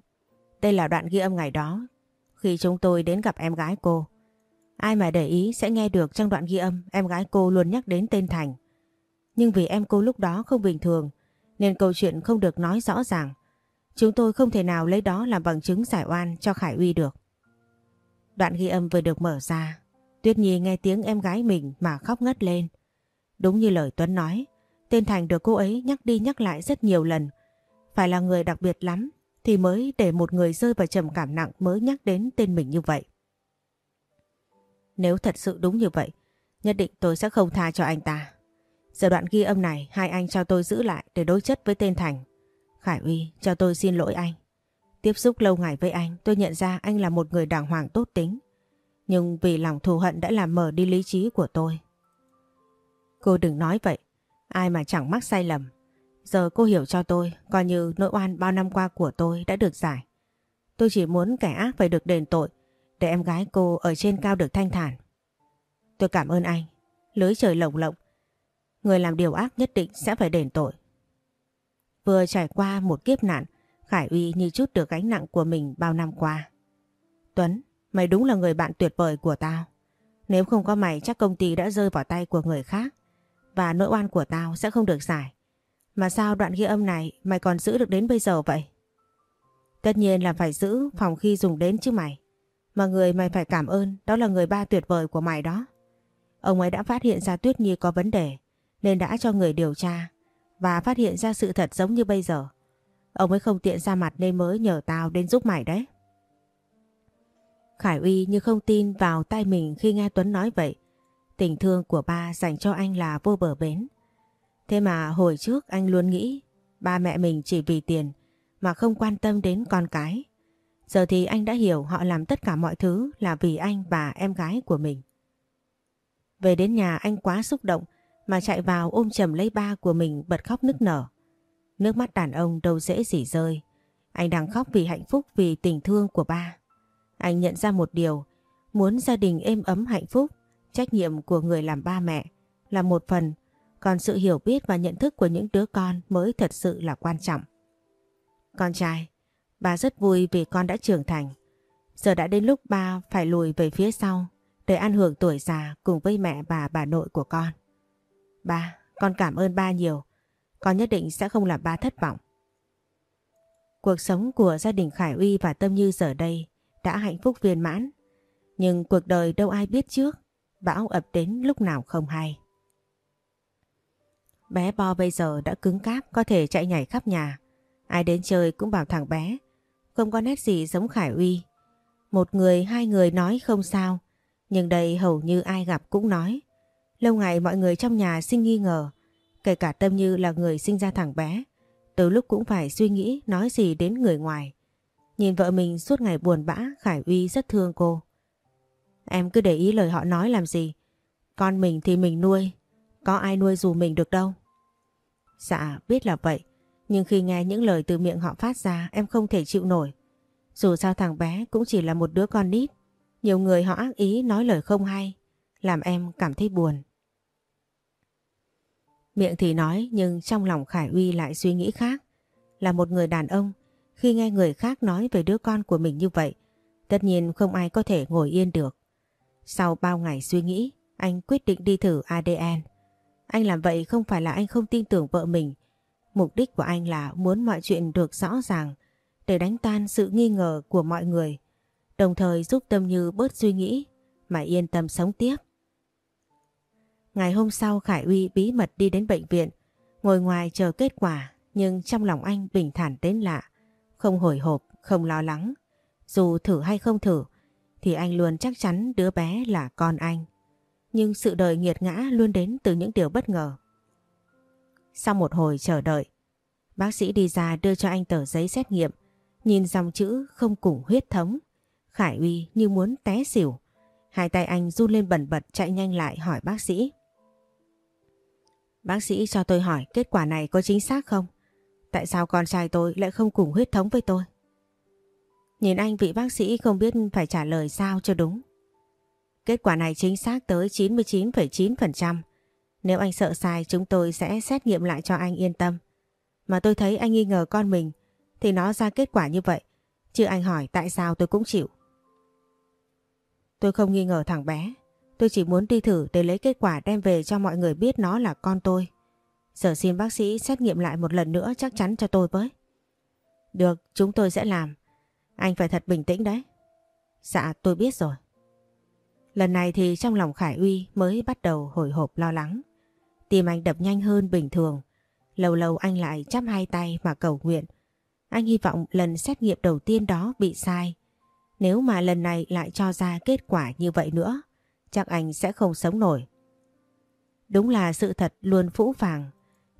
Đây là đoạn ghi âm ngày đó, khi chúng tôi đến gặp em gái cô. Ai mà để ý sẽ nghe được trong đoạn ghi âm em gái cô luôn nhắc đến tên Thành. Nhưng vì em cô lúc đó không bình thường nên câu chuyện không được nói rõ ràng. Chúng tôi không thể nào lấy đó làm bằng chứng giải oan cho Khải Uy được. Đoạn ghi âm vừa được mở ra, Tuyết Nhi nghe tiếng em gái mình mà khóc ngất lên. Đúng như lời Tuấn nói, tên Thành được cô ấy nhắc đi nhắc lại rất nhiều lần. Phải là người đặc biệt lắm thì mới để một người rơi vào trầm cảm nặng mới nhắc đến tên mình như vậy. Nếu thật sự đúng như vậy, nhất định tôi sẽ không tha cho anh ta. Giờ đoạn ghi âm này hai anh cho tôi giữ lại để đối chất với tên Thành. Khải Uy cho tôi xin lỗi anh. Tiếp xúc lâu ngày với anh tôi nhận ra anh là một người đàng hoàng tốt tính. Nhưng vì lòng thù hận đã làm mờ đi lý trí của tôi. Cô đừng nói vậy. Ai mà chẳng mắc sai lầm. Giờ cô hiểu cho tôi coi như nỗi oan bao năm qua của tôi đã được giải. Tôi chỉ muốn kẻ ác phải được đền tội để em gái cô ở trên cao được thanh thản. Tôi cảm ơn anh. Lưới trời lồng lộng. Người làm điều ác nhất định sẽ phải đền tội. Vừa trải qua một kiếp nạn, Khải Uy như chút được gánh nặng của mình bao năm qua. Tuấn, mày đúng là người bạn tuyệt vời của tao. Nếu không có mày chắc công ty đã rơi vào tay của người khác và nỗi oan của tao sẽ không được giải. Mà sao đoạn ghi âm này mày còn giữ được đến bây giờ vậy? Tất nhiên là phải giữ phòng khi dùng đến chứ mày. Mà người mày phải cảm ơn đó là người ba tuyệt vời của mày đó. Ông ấy đã phát hiện ra Tuyết Nhi có vấn đề, nên đã cho người điều tra và phát hiện ra sự thật giống như bây giờ. Ông ấy không tiện ra mặt nên mới nhờ tao đến giúp mày đấy. Khải Uy như không tin vào tay mình khi nghe Tuấn nói vậy. Tình thương của ba dành cho anh là vô bờ bến. Thế mà hồi trước anh luôn nghĩ ba mẹ mình chỉ vì tiền mà không quan tâm đến con cái. Giờ thì anh đã hiểu họ làm tất cả mọi thứ là vì anh và em gái của mình. Về đến nhà anh quá xúc động mà chạy vào ôm chầm lấy ba của mình bật khóc nức nở. Nước mắt đàn ông đâu dễ gì rơi. Anh đang khóc vì hạnh phúc vì tình thương của ba. Anh nhận ra một điều, muốn gia đình êm ấm hạnh phúc, trách nhiệm của người làm ba mẹ là một phần, còn sự hiểu biết và nhận thức của những đứa con mới thật sự là quan trọng. Con trai, ba rất vui vì con đã trưởng thành. Giờ đã đến lúc ba phải lùi về phía sau để ăn hưởng tuổi già cùng với mẹ và bà nội của con. Ba, con cảm ơn ba nhiều. Con nhất định sẽ không làm ba thất vọng. Cuộc sống của gia đình Khải Uy và Tâm Như giờ đây đã hạnh phúc viên mãn. Nhưng cuộc đời đâu ai biết trước, bão ập đến lúc nào không hay. Bé Bo bây giờ đã cứng cáp có thể chạy nhảy khắp nhà. Ai đến chơi cũng bảo thằng bé, không có nét gì giống Khải Uy. Một người hai người nói không sao, nhưng đây hầu như ai gặp cũng nói. Lâu ngày mọi người trong nhà sinh nghi ngờ, kể cả Tâm Như là người sinh ra thằng bé, từ lúc cũng phải suy nghĩ nói gì đến người ngoài. Nhìn vợ mình suốt ngày buồn bã, Khải Uy rất thương cô. Em cứ để ý lời họ nói làm gì. Con mình thì mình nuôi, có ai nuôi dù mình được đâu. Dạ, biết là vậy, nhưng khi nghe những lời từ miệng họ phát ra em không thể chịu nổi. Dù sao thằng bé cũng chỉ là một đứa con nít, nhiều người họ ác ý nói lời không hay, làm em cảm thấy buồn. Miệng thì nói nhưng trong lòng Khải Uy lại suy nghĩ khác. Là một người đàn ông, khi nghe người khác nói về đứa con của mình như vậy, tất nhiên không ai có thể ngồi yên được. Sau bao ngày suy nghĩ, anh quyết định đi thử ADN. Anh làm vậy không phải là anh không tin tưởng vợ mình. Mục đích của anh là muốn mọi chuyện được rõ ràng để đánh tan sự nghi ngờ của mọi người, đồng thời giúp Tâm Như bớt suy nghĩ mà yên tâm sống tiếp. Ngày hôm sau Khải Uy bí mật đi đến bệnh viện, ngồi ngoài chờ kết quả nhưng trong lòng anh bình thản đến lạ, không hồi hộp, không lo lắng. Dù thử hay không thử thì anh luôn chắc chắn đứa bé là con anh. Nhưng sự đời nghiệt ngã luôn đến từ những điều bất ngờ. Sau một hồi chờ đợi, bác sĩ đi ra đưa cho anh tờ giấy xét nghiệm, nhìn dòng chữ không cùng huyết thống. Khải Uy như muốn té xỉu. Hai tay anh run lên bẩn bật chạy nhanh lại hỏi bác sĩ. Bác sĩ cho tôi hỏi kết quả này có chính xác không? Tại sao con trai tôi lại không cùng huyết thống với tôi? Nhìn anh vị bác sĩ không biết phải trả lời sao cho đúng. Kết quả này chính xác tới 99,9%. Nếu anh sợ sai chúng tôi sẽ xét nghiệm lại cho anh yên tâm. Mà tôi thấy anh nghi ngờ con mình thì nó ra kết quả như vậy. Chứ anh hỏi tại sao tôi cũng chịu. Tôi không nghi ngờ thằng bé. Tôi chỉ muốn đi thử để lấy kết quả đem về cho mọi người biết nó là con tôi. Giờ xin bác sĩ xét nghiệm lại một lần nữa chắc chắn cho tôi với. Được, chúng tôi sẽ làm. Anh phải thật bình tĩnh đấy. Dạ, tôi biết rồi. Lần này thì trong lòng Khải Uy mới bắt đầu hồi hộp lo lắng. Tim anh đập nhanh hơn bình thường. Lâu lâu anh lại chắp hai tay mà cầu nguyện. Anh hy vọng lần xét nghiệm đầu tiên đó bị sai. Nếu mà lần này lại cho ra kết quả như vậy nữa, chắc anh sẽ không sống nổi. Đúng là sự thật luôn phũ phàng.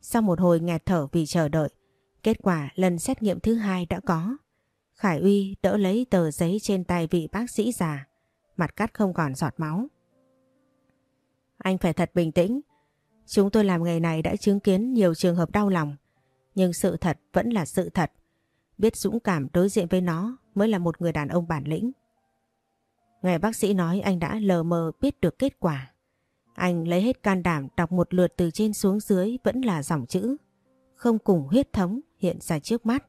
Sau một hồi nghẹt thở vì chờ đợi, kết quả lần xét nghiệm thứ hai đã có. Khải Uy đỡ lấy tờ giấy trên tay vị bác sĩ già, mặt cắt không còn giọt máu. Anh phải thật bình tĩnh. Chúng tôi làm nghề này đã chứng kiến nhiều trường hợp đau lòng, nhưng sự thật vẫn là sự thật. Biết dũng cảm đối diện với nó mới là một người đàn ông bản lĩnh. Nghe bác sĩ nói anh đã lờ mờ biết được kết quả. Anh lấy hết can đảm đọc một lượt từ trên xuống dưới vẫn là dòng chữ. Không cùng huyết thống hiện ra trước mắt.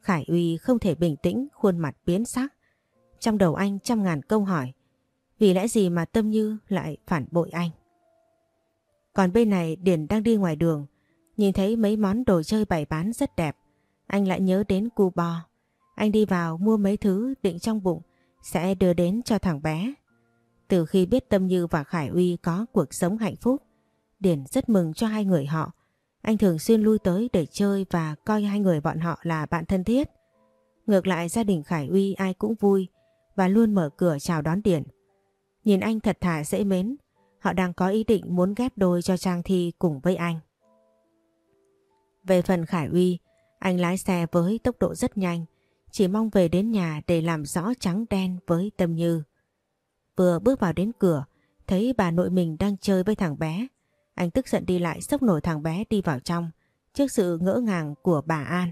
Khải Uy không thể bình tĩnh, khuôn mặt biến sắc. Trong đầu anh trăm ngàn câu hỏi. Vì lẽ gì mà Tâm Như lại phản bội anh? Còn bên này Điền đang đi ngoài đường. Nhìn thấy mấy món đồ chơi bày bán rất đẹp. Anh lại nhớ đến cu bò. Anh đi vào mua mấy thứ định trong bụng sẽ đưa đến cho thằng bé. Từ khi biết Tâm Như và Khải Uy có cuộc sống hạnh phúc, Điền rất mừng cho hai người họ. Anh thường xuyên lui tới để chơi và coi hai người bọn họ là bạn thân thiết. Ngược lại gia đình Khải Uy ai cũng vui và luôn mở cửa chào đón Điển. Nhìn anh thật thà dễ mến, họ đang có ý định muốn ghép đôi cho Trang Thi cùng với anh. Về phần Khải Uy, anh lái xe với tốc độ rất nhanh, chỉ mong về đến nhà để làm rõ trắng đen với Tâm Như. Vừa bước vào đến cửa, thấy bà nội mình đang chơi với thằng bé. Anh tức giận đi lại sốc nổi thằng bé đi vào trong, trước sự ngỡ ngàng của bà An.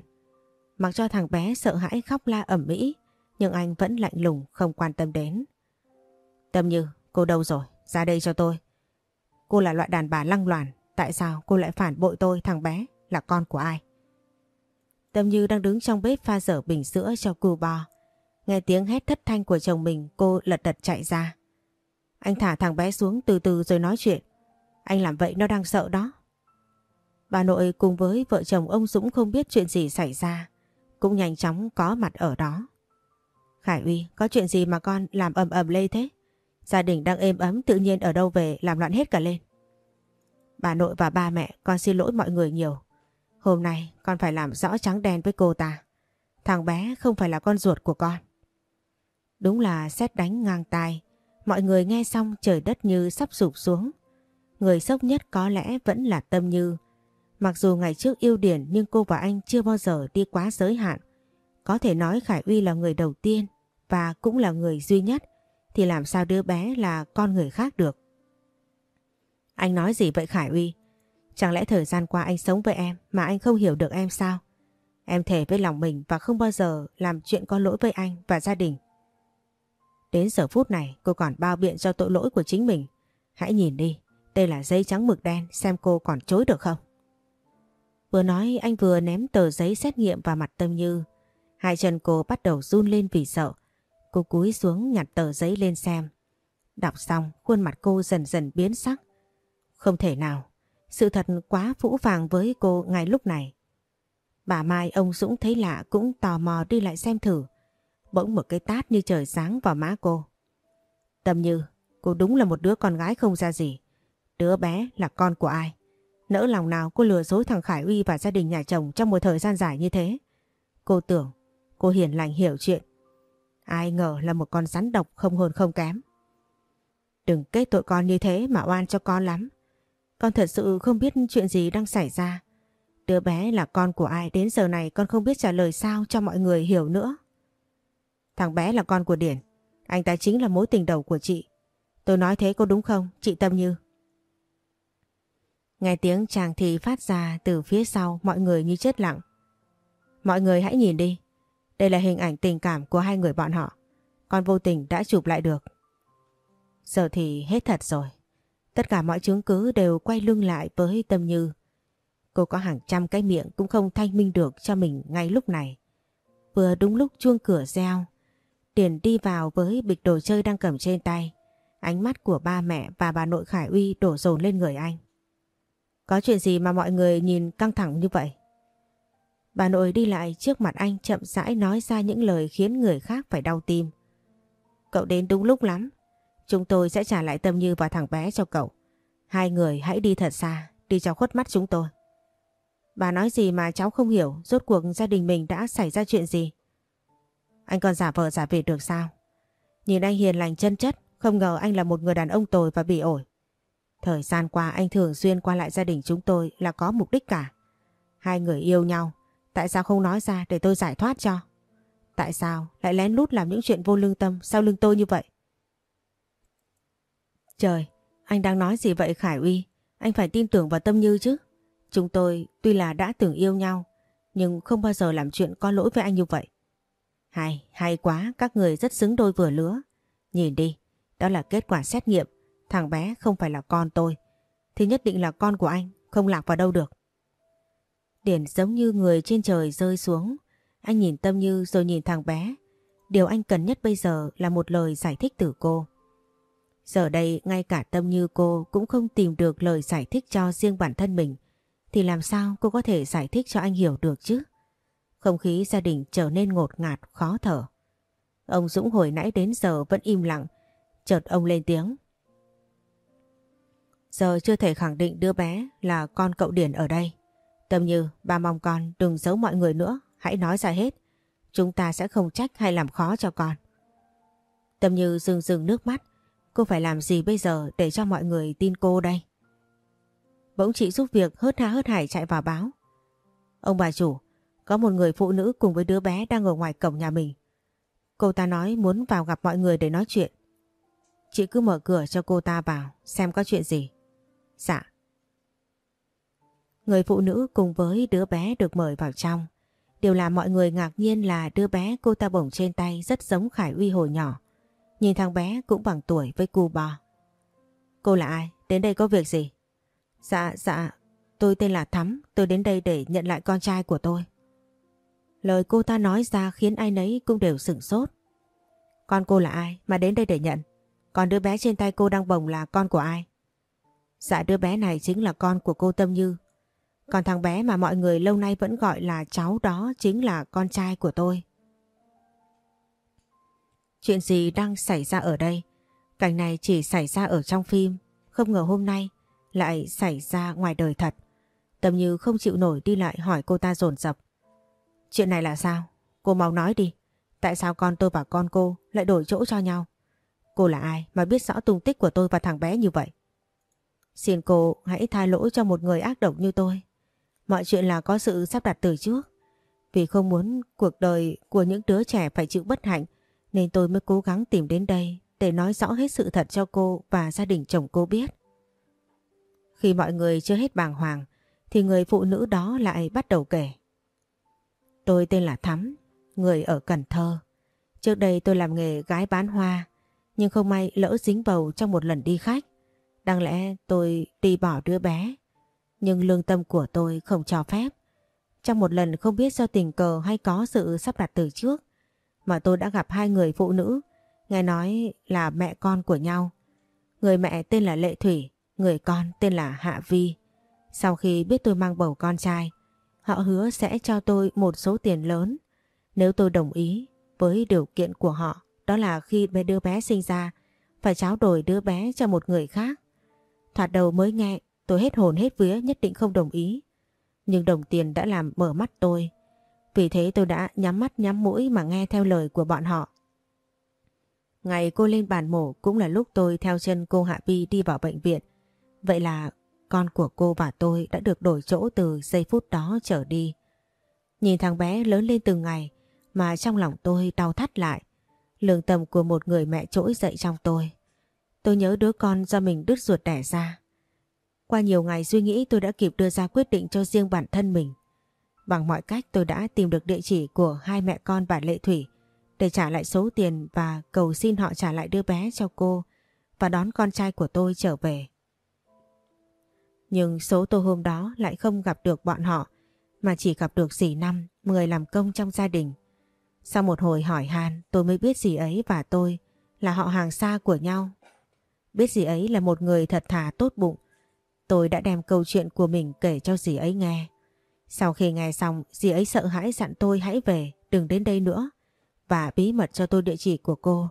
Mặc cho thằng bé sợ hãi khóc la ẩm mỹ, nhưng anh vẫn lạnh lùng không quan tâm đến. Tâm Như, cô đâu rồi? Ra đây cho tôi. Cô là loại đàn bà lăng loàn, tại sao cô lại phản bội tôi thằng bé là con của ai? Tâm Như đang đứng trong bếp pha dở bình sữa cho cu bò. Nghe tiếng hét thất thanh của chồng mình cô lật đật chạy ra. Anh thả thằng bé xuống từ từ rồi nói chuyện. Anh làm vậy nó đang sợ đó. Bà nội cùng với vợ chồng ông Dũng không biết chuyện gì xảy ra. Cũng nhanh chóng có mặt ở đó. Khải Uy, có chuyện gì mà con làm ầm ầm lên thế? Gia đình đang êm ấm tự nhiên ở đâu về làm loạn hết cả lên. Bà nội và ba mẹ con xin lỗi mọi người nhiều. Hôm nay con phải làm rõ trắng đen với cô ta. Thằng bé không phải là con ruột của con. Đúng là xét đánh ngang tai. Mọi người nghe xong trời đất như sắp sụp xuống. Người sốc nhất có lẽ vẫn là Tâm Như. Mặc dù ngày trước yêu Điển nhưng cô và anh chưa bao giờ đi quá giới hạn. Có thể nói Khải Uy là người đầu tiên và cũng là người duy nhất thì làm sao đứa bé là con người khác được. Anh nói gì vậy Khải Uy? Chẳng lẽ thời gian qua anh sống với em mà anh không hiểu được em sao? Em thề với lòng mình và không bao giờ làm chuyện có lỗi với anh và gia đình. Đến giờ phút này cô còn bao biện cho tội lỗi của chính mình. Hãy nhìn đi, đây là giấy trắng mực đen xem cô còn chối được không? Vừa nói anh vừa ném tờ giấy xét nghiệm vào mặt Tâm Như. Hai chân cô bắt đầu run lên vì sợ. Cô cúi xuống nhặt tờ giấy lên xem. Đọc xong, khuôn mặt cô dần dần biến sắc. Không thể nào, sự thật quá phũ phàng với cô ngay lúc này. Bà Mai ông Dũng thấy lạ cũng tò mò đi lại xem thử. Bỗng một cái tát như trời sáng vào má cô. Tâm như, cô đúng là một đứa con gái không ra gì. Đứa bé là con của ai? Nỡ lòng nào cô lừa dối thằng Khải Uy và gia đình nhà chồng trong một thời gian dài như thế. Cô tưởng cô hiền lành hiểu chuyện. Ai ngờ là một con rắn độc không hồn không kém. Đừng kết tội con như thế mà oan cho con lắm. Con thật sự không biết chuyện gì đang xảy ra. Đứa bé là con của ai đến giờ này con không biết trả lời sao cho mọi người hiểu nữa. Thằng bé là con của Điển. Anh ta chính là mối tình đầu của chị. Tôi nói thế có đúng không, chị Tâm Như? Nghe tiếng chàng thì phát ra từ phía sau mọi người như chết lặng. Mọi người hãy nhìn đi. Đây là hình ảnh tình cảm của hai người bọn họ. Con vô tình đã chụp lại được. Giờ thì hết thật rồi. Tất cả mọi chứng cứ đều quay lưng lại với Tâm Như. Cô có hàng trăm cái miệng cũng không thanh minh được cho mình ngay lúc này. Vừa đúng lúc chuông cửa reo, tiền đi vào với bịch đồ chơi đang cầm trên tay. Ánh mắt của ba mẹ và bà nội Khải Uy đổ dồn lên người anh. Có chuyện gì mà mọi người nhìn căng thẳng như vậy? Bà nội đi lại trước mặt anh chậm rãi nói ra những lời khiến người khác phải đau tim. Cậu đến đúng lúc lắm. Chúng tôi sẽ trả lại Tâm Như và thằng bé cho cậu. Hai người hãy đi thật xa, đi cho khuất mắt chúng tôi. Bà nói gì mà cháu không hiểu, rốt cuộc gia đình mình đã xảy ra chuyện gì? Anh còn giả vợ giả vịt được sao? Nhìn anh hiền lành chân chất, không ngờ anh là một người đàn ông tồi và bị ổi. Thời gian qua anh thường xuyên qua lại gia đình chúng tôi là có mục đích cả. Hai người yêu nhau, tại sao không nói ra để tôi giải thoát cho? Tại sao lại lén lút làm những chuyện vô lương tâm sau lưng tôi như vậy? Trời, anh đang nói gì vậy Khải Uy? Anh phải tin tưởng vào Tâm Như chứ. Chúng tôi tuy là đã từng yêu nhau, nhưng không bao giờ làm chuyện có lỗi với anh như vậy. Hay, hay quá, các người rất xứng đôi vừa lứa. Nhìn đi, đó là kết quả xét nghiệm. Thằng bé không phải là con tôi, thì nhất định là con của anh, không lạc vào đâu được. Điển giống như người trên trời rơi xuống. Anh nhìn Tâm Như rồi nhìn thằng bé. Điều anh cần nhất bây giờ là một lời giải thích từ cô. Giờ đây ngay cả Tâm Như cô cũng không tìm được lời giải thích cho riêng bản thân mình. Thì làm sao cô có thể giải thích cho anh hiểu được chứ? Không khí gia đình trở nên ngột ngạt, khó thở. Ông Dũng hồi nãy đến giờ vẫn im lặng. Chợt ông lên tiếng. Giờ chưa thể khẳng định đứa bé là con cậu Điển ở đây. Tâm như, ba mong con đừng giấu mọi người nữa, hãy nói ra hết. Chúng ta sẽ không trách hay làm khó cho con. Tâm như rưng rưng nước mắt, cô phải làm gì bây giờ để cho mọi người tin cô đây? Bỗng chị giúp việc hớt ha hớt hải chạy vào báo. Ông bà chủ, có một người phụ nữ cùng với đứa bé đang ở ngoài cổng nhà mình. Cô ta nói muốn vào gặp mọi người để nói chuyện. Chị cứ mở cửa cho cô ta vào xem có chuyện gì. Dạ. Người phụ nữ cùng với đứa bé được mời vào trong. Điều làm mọi người ngạc nhiên là đứa bé cô ta bổng trên tay rất giống Khải Uy hồi nhỏ. Nhìn thằng bé cũng bằng tuổi với cu bò. Cô là ai? Đến đây có việc gì? Dạ, dạ, tôi tên là Thắm, tôi đến đây để nhận lại con trai của tôi. Lời cô ta nói ra khiến ai nấy cũng đều sửng sốt. Con cô là ai mà đến đây để nhận? Còn đứa bé trên tay cô đang bồng là con của ai? Dạ đứa bé này chính là con của cô Tâm Như. Còn thằng bé mà mọi người lâu nay vẫn gọi là cháu đó chính là con trai của tôi. Chuyện gì đang xảy ra ở đây? Cảnh này chỉ xảy ra ở trong phim. Không ngờ hôm nay lại xảy ra ngoài đời thật. Tâm Như không chịu nổi đi lại hỏi cô ta dồn dập. Chuyện này là sao? Cô mau nói đi. Tại sao con tôi và con cô lại đổi chỗ cho nhau? Cô là ai mà biết rõ tung tích của tôi và thằng bé như vậy? Xin cô hãy tha lỗi cho một người ác độc như tôi. Mọi chuyện là có sự sắp đặt từ trước. Vì không muốn cuộc đời của những đứa trẻ phải chịu bất hạnh nên tôi mới cố gắng tìm đến đây để nói rõ hết sự thật cho cô và gia đình chồng cô biết. Khi mọi người chưa hết bàng hoàng thì người phụ nữ đó lại bắt đầu kể. Tôi tên là Thắm, người ở Cần Thơ. Trước đây tôi làm nghề gái bán hoa, nhưng không may lỡ dính bầu trong một lần đi khách. Đáng lẽ tôi đi bỏ đứa bé, nhưng lương tâm của tôi không cho phép. Trong một lần không biết do tình cờ hay có sự sắp đặt từ trước, mà tôi đã gặp hai người phụ nữ, nghe nói là mẹ con của nhau. Người mẹ tên là Lệ Thủy, người con tên là Hạ Vi. Sau khi biết tôi mang bầu con trai, họ hứa sẽ cho tôi một số tiền lớn nếu tôi đồng ý với điều kiện của họ. Đó là khi bé đứa bé sinh ra, phải tráo đổi đứa bé cho một người khác. Thoạt đầu mới nghe, tôi hết hồn hết vía nhất định không đồng ý. Nhưng đồng tiền đã làm mở mắt tôi. Vì thế tôi đã nhắm mắt nhắm mũi mà nghe theo lời của bọn họ. Ngày cô lên bàn mổ cũng là lúc tôi theo chân cô Hạ Vi đi vào bệnh viện. Vậy là con của cô và tôi đã được đổi chỗ từ giây phút đó trở đi. Nhìn thằng bé lớn lên từng ngày mà trong lòng tôi đau thắt lại. Lương tâm của một người mẹ trỗi dậy trong tôi. Tôi nhớ đứa con do mình đứt ruột đẻ ra. Qua nhiều ngày suy nghĩ tôi đã kịp đưa ra quyết định cho riêng bản thân mình. Bằng mọi cách tôi đã tìm được địa chỉ của hai mẹ con bà Lệ Thủy để trả lại số tiền và cầu xin họ trả lại đứa bé cho cô và đón con trai của tôi trở về. Nhưng số tôi hôm đó lại không gặp được bọn họ mà chỉ gặp được dì Năm, người làm công trong gia đình. Sau một hồi hỏi han tôi mới biết dì ấy và tôi là họ hàng xa của nhau. Biết dì ấy là một người thật thà tốt bụng. Tôi đã đem câu chuyện của mình kể cho dì ấy nghe. Sau khi nghe xong, dì ấy sợ hãi dặn tôi hãy về, đừng đến đây nữa. Và bí mật cho tôi địa chỉ của cô.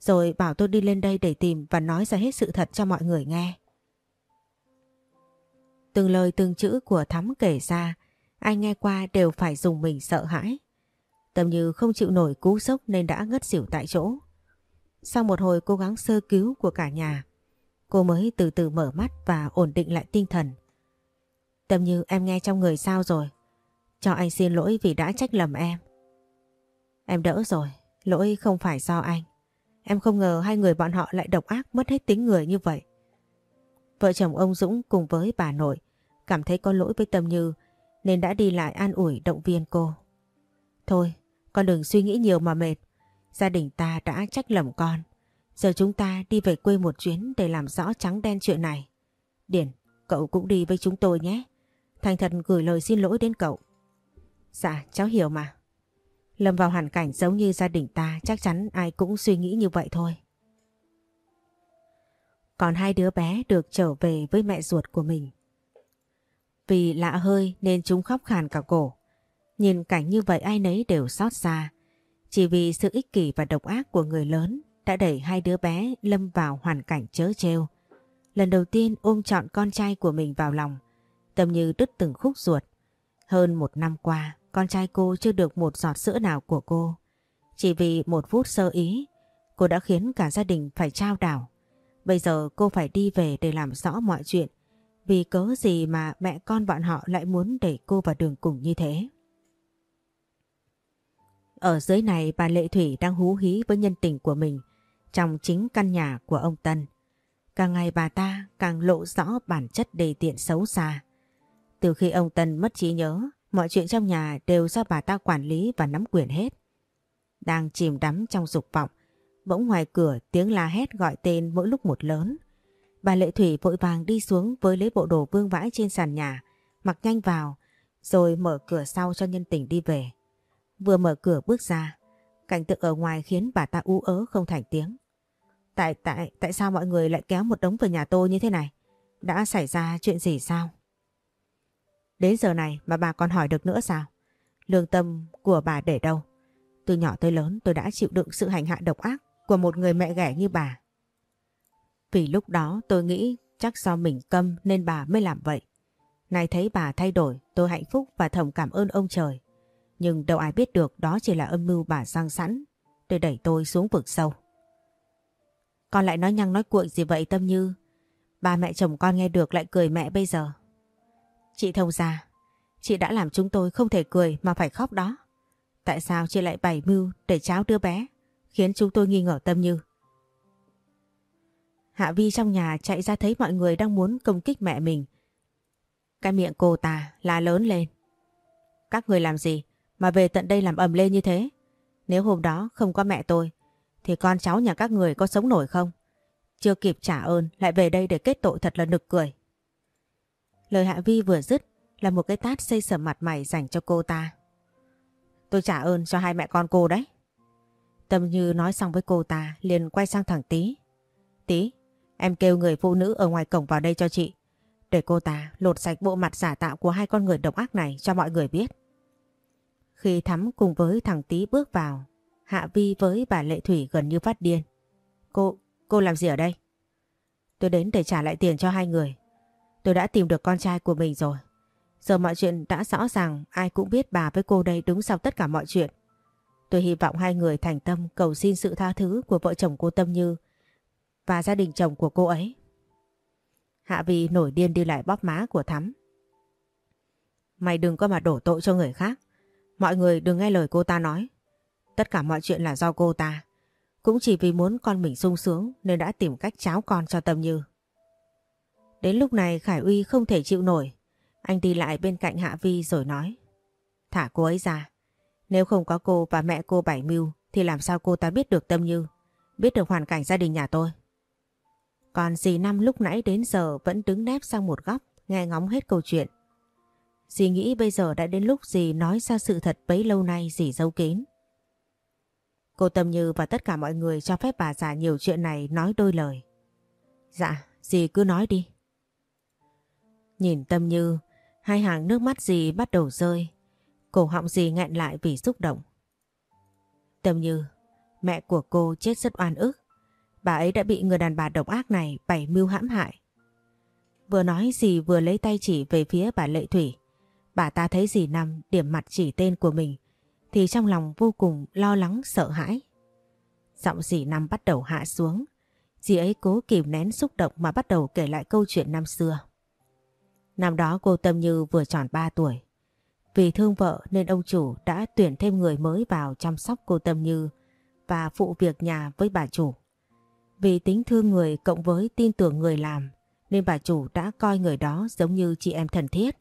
Rồi bảo tôi đi lên đây để tìm và nói ra hết sự thật cho mọi người nghe. Từng lời từng chữ của Thắm kể ra, ai nghe qua đều phải dùng mình sợ hãi. Tâm như không chịu nổi cú sốc nên đã ngất xỉu tại chỗ. Sau một hồi cố gắng sơ cứu của cả nhà, cô mới từ từ mở mắt và ổn định lại tinh thần. Tâm như em nghe trong người sao rồi? Cho anh xin lỗi vì đã trách lầm em. Em đỡ rồi, lỗi không phải do anh. Em không ngờ hai người bọn họ lại độc ác mất hết tính người như vậy. Vợ chồng ông Dũng cùng với bà nội cảm thấy có lỗi với Tâm Như nên đã đi lại an ủi động viên cô. Thôi, con đừng suy nghĩ nhiều mà mệt. Gia đình ta đã trách lầm con. Giờ chúng ta đi về quê một chuyến để làm rõ trắng đen chuyện này. Điển, cậu cũng đi với chúng tôi nhé. Thành thật gửi lời xin lỗi đến cậu. Dạ, cháu hiểu mà. Lâm vào hoàn cảnh giống như gia đình ta chắc chắn ai cũng suy nghĩ như vậy thôi. Còn hai đứa bé được trở về với mẹ ruột của mình. Vì lạ hơi nên chúng khóc khàn cả cổ. Nhìn cảnh như vậy ai nấy đều xót xa. Chỉ vì sự ích kỷ và độc ác của người lớn đã đẩy hai đứa bé lâm vào hoàn cảnh chớ treo. Lần đầu tiên ôm trọn con trai của mình vào lòng, tâm như đứt từng khúc ruột. Hơn một năm qua, con trai cô chưa được một giọt sữa nào của cô. Chỉ vì một phút sơ ý, cô đã khiến cả gia đình phải trao đảo. Bây giờ cô phải đi về để làm rõ mọi chuyện. Vì cớ gì mà mẹ con bọn họ lại muốn đẩy cô vào đường cùng như thế. Ở dưới này bà Lệ Thủy đang hú hí với nhân tình của mình trong chính căn nhà của ông Tân. Càng ngày bà ta càng lộ rõ bản chất đề tiện xấu xa. Từ khi ông Tân mất trí nhớ, mọi chuyện trong nhà đều do bà ta quản lý và nắm quyền hết. Đang chìm đắm trong dục vọng, bỗng ngoài cửa tiếng la hét gọi tên mỗi lúc một lớn. Bà Lệ Thủy vội vàng đi xuống với lấy bộ đồ vương vãi trên sàn nhà, mặc nhanh vào, rồi mở cửa sau cho nhân tình đi về. Vừa mở cửa bước ra, cảnh tượng ở ngoài khiến bà ta ú ớ không thành tiếng. Tại tại tại sao mọi người lại kéo một đống vào nhà tôi như thế này? Đã xảy ra chuyện gì sao? Đến giờ này mà bà còn hỏi được nữa sao? Lương tâm của bà để đâu? Từ nhỏ tới lớn tôi đã chịu đựng sự hành hạ độc ác của một người mẹ ghẻ như bà. Vì lúc đó tôi nghĩ chắc do mình câm nên bà mới làm vậy. Nay thấy bà thay đổi tôi hạnh phúc và thầm cảm ơn ông trời. Nhưng đâu ai biết được đó chỉ là âm mưu bà sang sẵn để đẩy tôi xuống vực sâu. Con lại nói nhăng nói cuội gì vậy Tâm Như? Ba mẹ chồng con nghe được lại cười mẹ bây giờ. Chị thông ra, chị đã làm chúng tôi không thể cười mà phải khóc đó. Tại sao chị lại bày mưu để cháo đứa bé, khiến chúng tôi nghi ngờ Tâm Như? Hạ Vi trong nhà chạy ra thấy mọi người đang muốn công kích mẹ mình. Cái miệng cô ta la lớn lên. Các người làm gì? Mà về tận đây làm ầm lên như thế. Nếu hôm đó không có mẹ tôi, thì con cháu nhà các người có sống nổi không? Chưa kịp trả ơn lại về đây để kết tội thật là nực cười. Lời Hạ Vi vừa dứt là một cái tát xây sở mặt mày dành cho cô ta. Tôi trả ơn cho hai mẹ con cô đấy. Tâm Như nói xong với cô ta liền quay sang thẳng Tí. Tí, Em kêu người phụ nữ ở ngoài cổng vào đây cho chị. Để cô ta lột sạch bộ mặt giả tạo của hai con người độc ác này cho mọi người biết. Khi Thắm cùng với thằng Tý bước vào, Hạ Vi với bà Lệ Thủy gần như phát điên. Cô, cô làm gì ở đây? Tôi đến để trả lại tiền cho hai người. Tôi đã tìm được con trai của mình rồi. Giờ mọi chuyện đã rõ ràng, ai cũng biết bà với cô đây đứng sau tất cả mọi chuyện. Tôi hy vọng hai người thành tâm cầu xin sự tha thứ của vợ chồng cô Tâm Như và gia đình chồng của cô ấy. Hạ Vi nổi điên đi lại bóp má của Thắm. Mày đừng có mà đổ tội cho người khác. Mọi người đừng nghe lời cô ta nói. Tất cả mọi chuyện là do cô ta. Cũng chỉ vì muốn con mình sung sướng nên đã tìm cách cháo con cho Tâm Như. Đến lúc này Khải Uy không thể chịu nổi. Anh đi lại bên cạnh Hạ Vi rồi nói. Thả cô ấy ra. Nếu không có cô và mẹ cô Bảy Mưu thì làm sao cô ta biết được Tâm Như, biết được hoàn cảnh gia đình nhà tôi. Còn dì Năm lúc nãy đến giờ vẫn đứng nép sang một góc nghe ngóng hết câu chuyện. Dì nghĩ bây giờ đã đến lúc dì nói ra sự thật bấy lâu nay dì giấu kín. Cô Tâm Như và tất cả mọi người cho phép bà già nhiều chuyện này nói đôi lời. Dạ, dì cứ nói đi. Nhìn Tâm Như, hai hàng nước mắt dì bắt đầu rơi. Cổ họng dì nghẹn lại vì xúc động. Tâm Như, mẹ của cô chết rất oan ức. Bà ấy đã bị người đàn bà độc ác này bày mưu hãm hại. Vừa nói dì vừa lấy tay chỉ về phía bà Lệ Thủy. Bà ta thấy dì năm điểm mặt chỉ tên của mình, thì trong lòng vô cùng lo lắng, sợ hãi. Giọng dì năm bắt đầu hạ xuống. Dì ấy cố kìm nén xúc động mà bắt đầu kể lại câu chuyện năm xưa. Năm đó cô Tâm Như vừa tròn 3 tuổi. Vì thương vợ nên ông chủ đã tuyển thêm người mới vào chăm sóc cô Tâm Như và phụ việc nhà với bà chủ. Vì tính thương người cộng với tin tưởng người làm, nên bà chủ đã coi người đó giống như chị em thân thiết.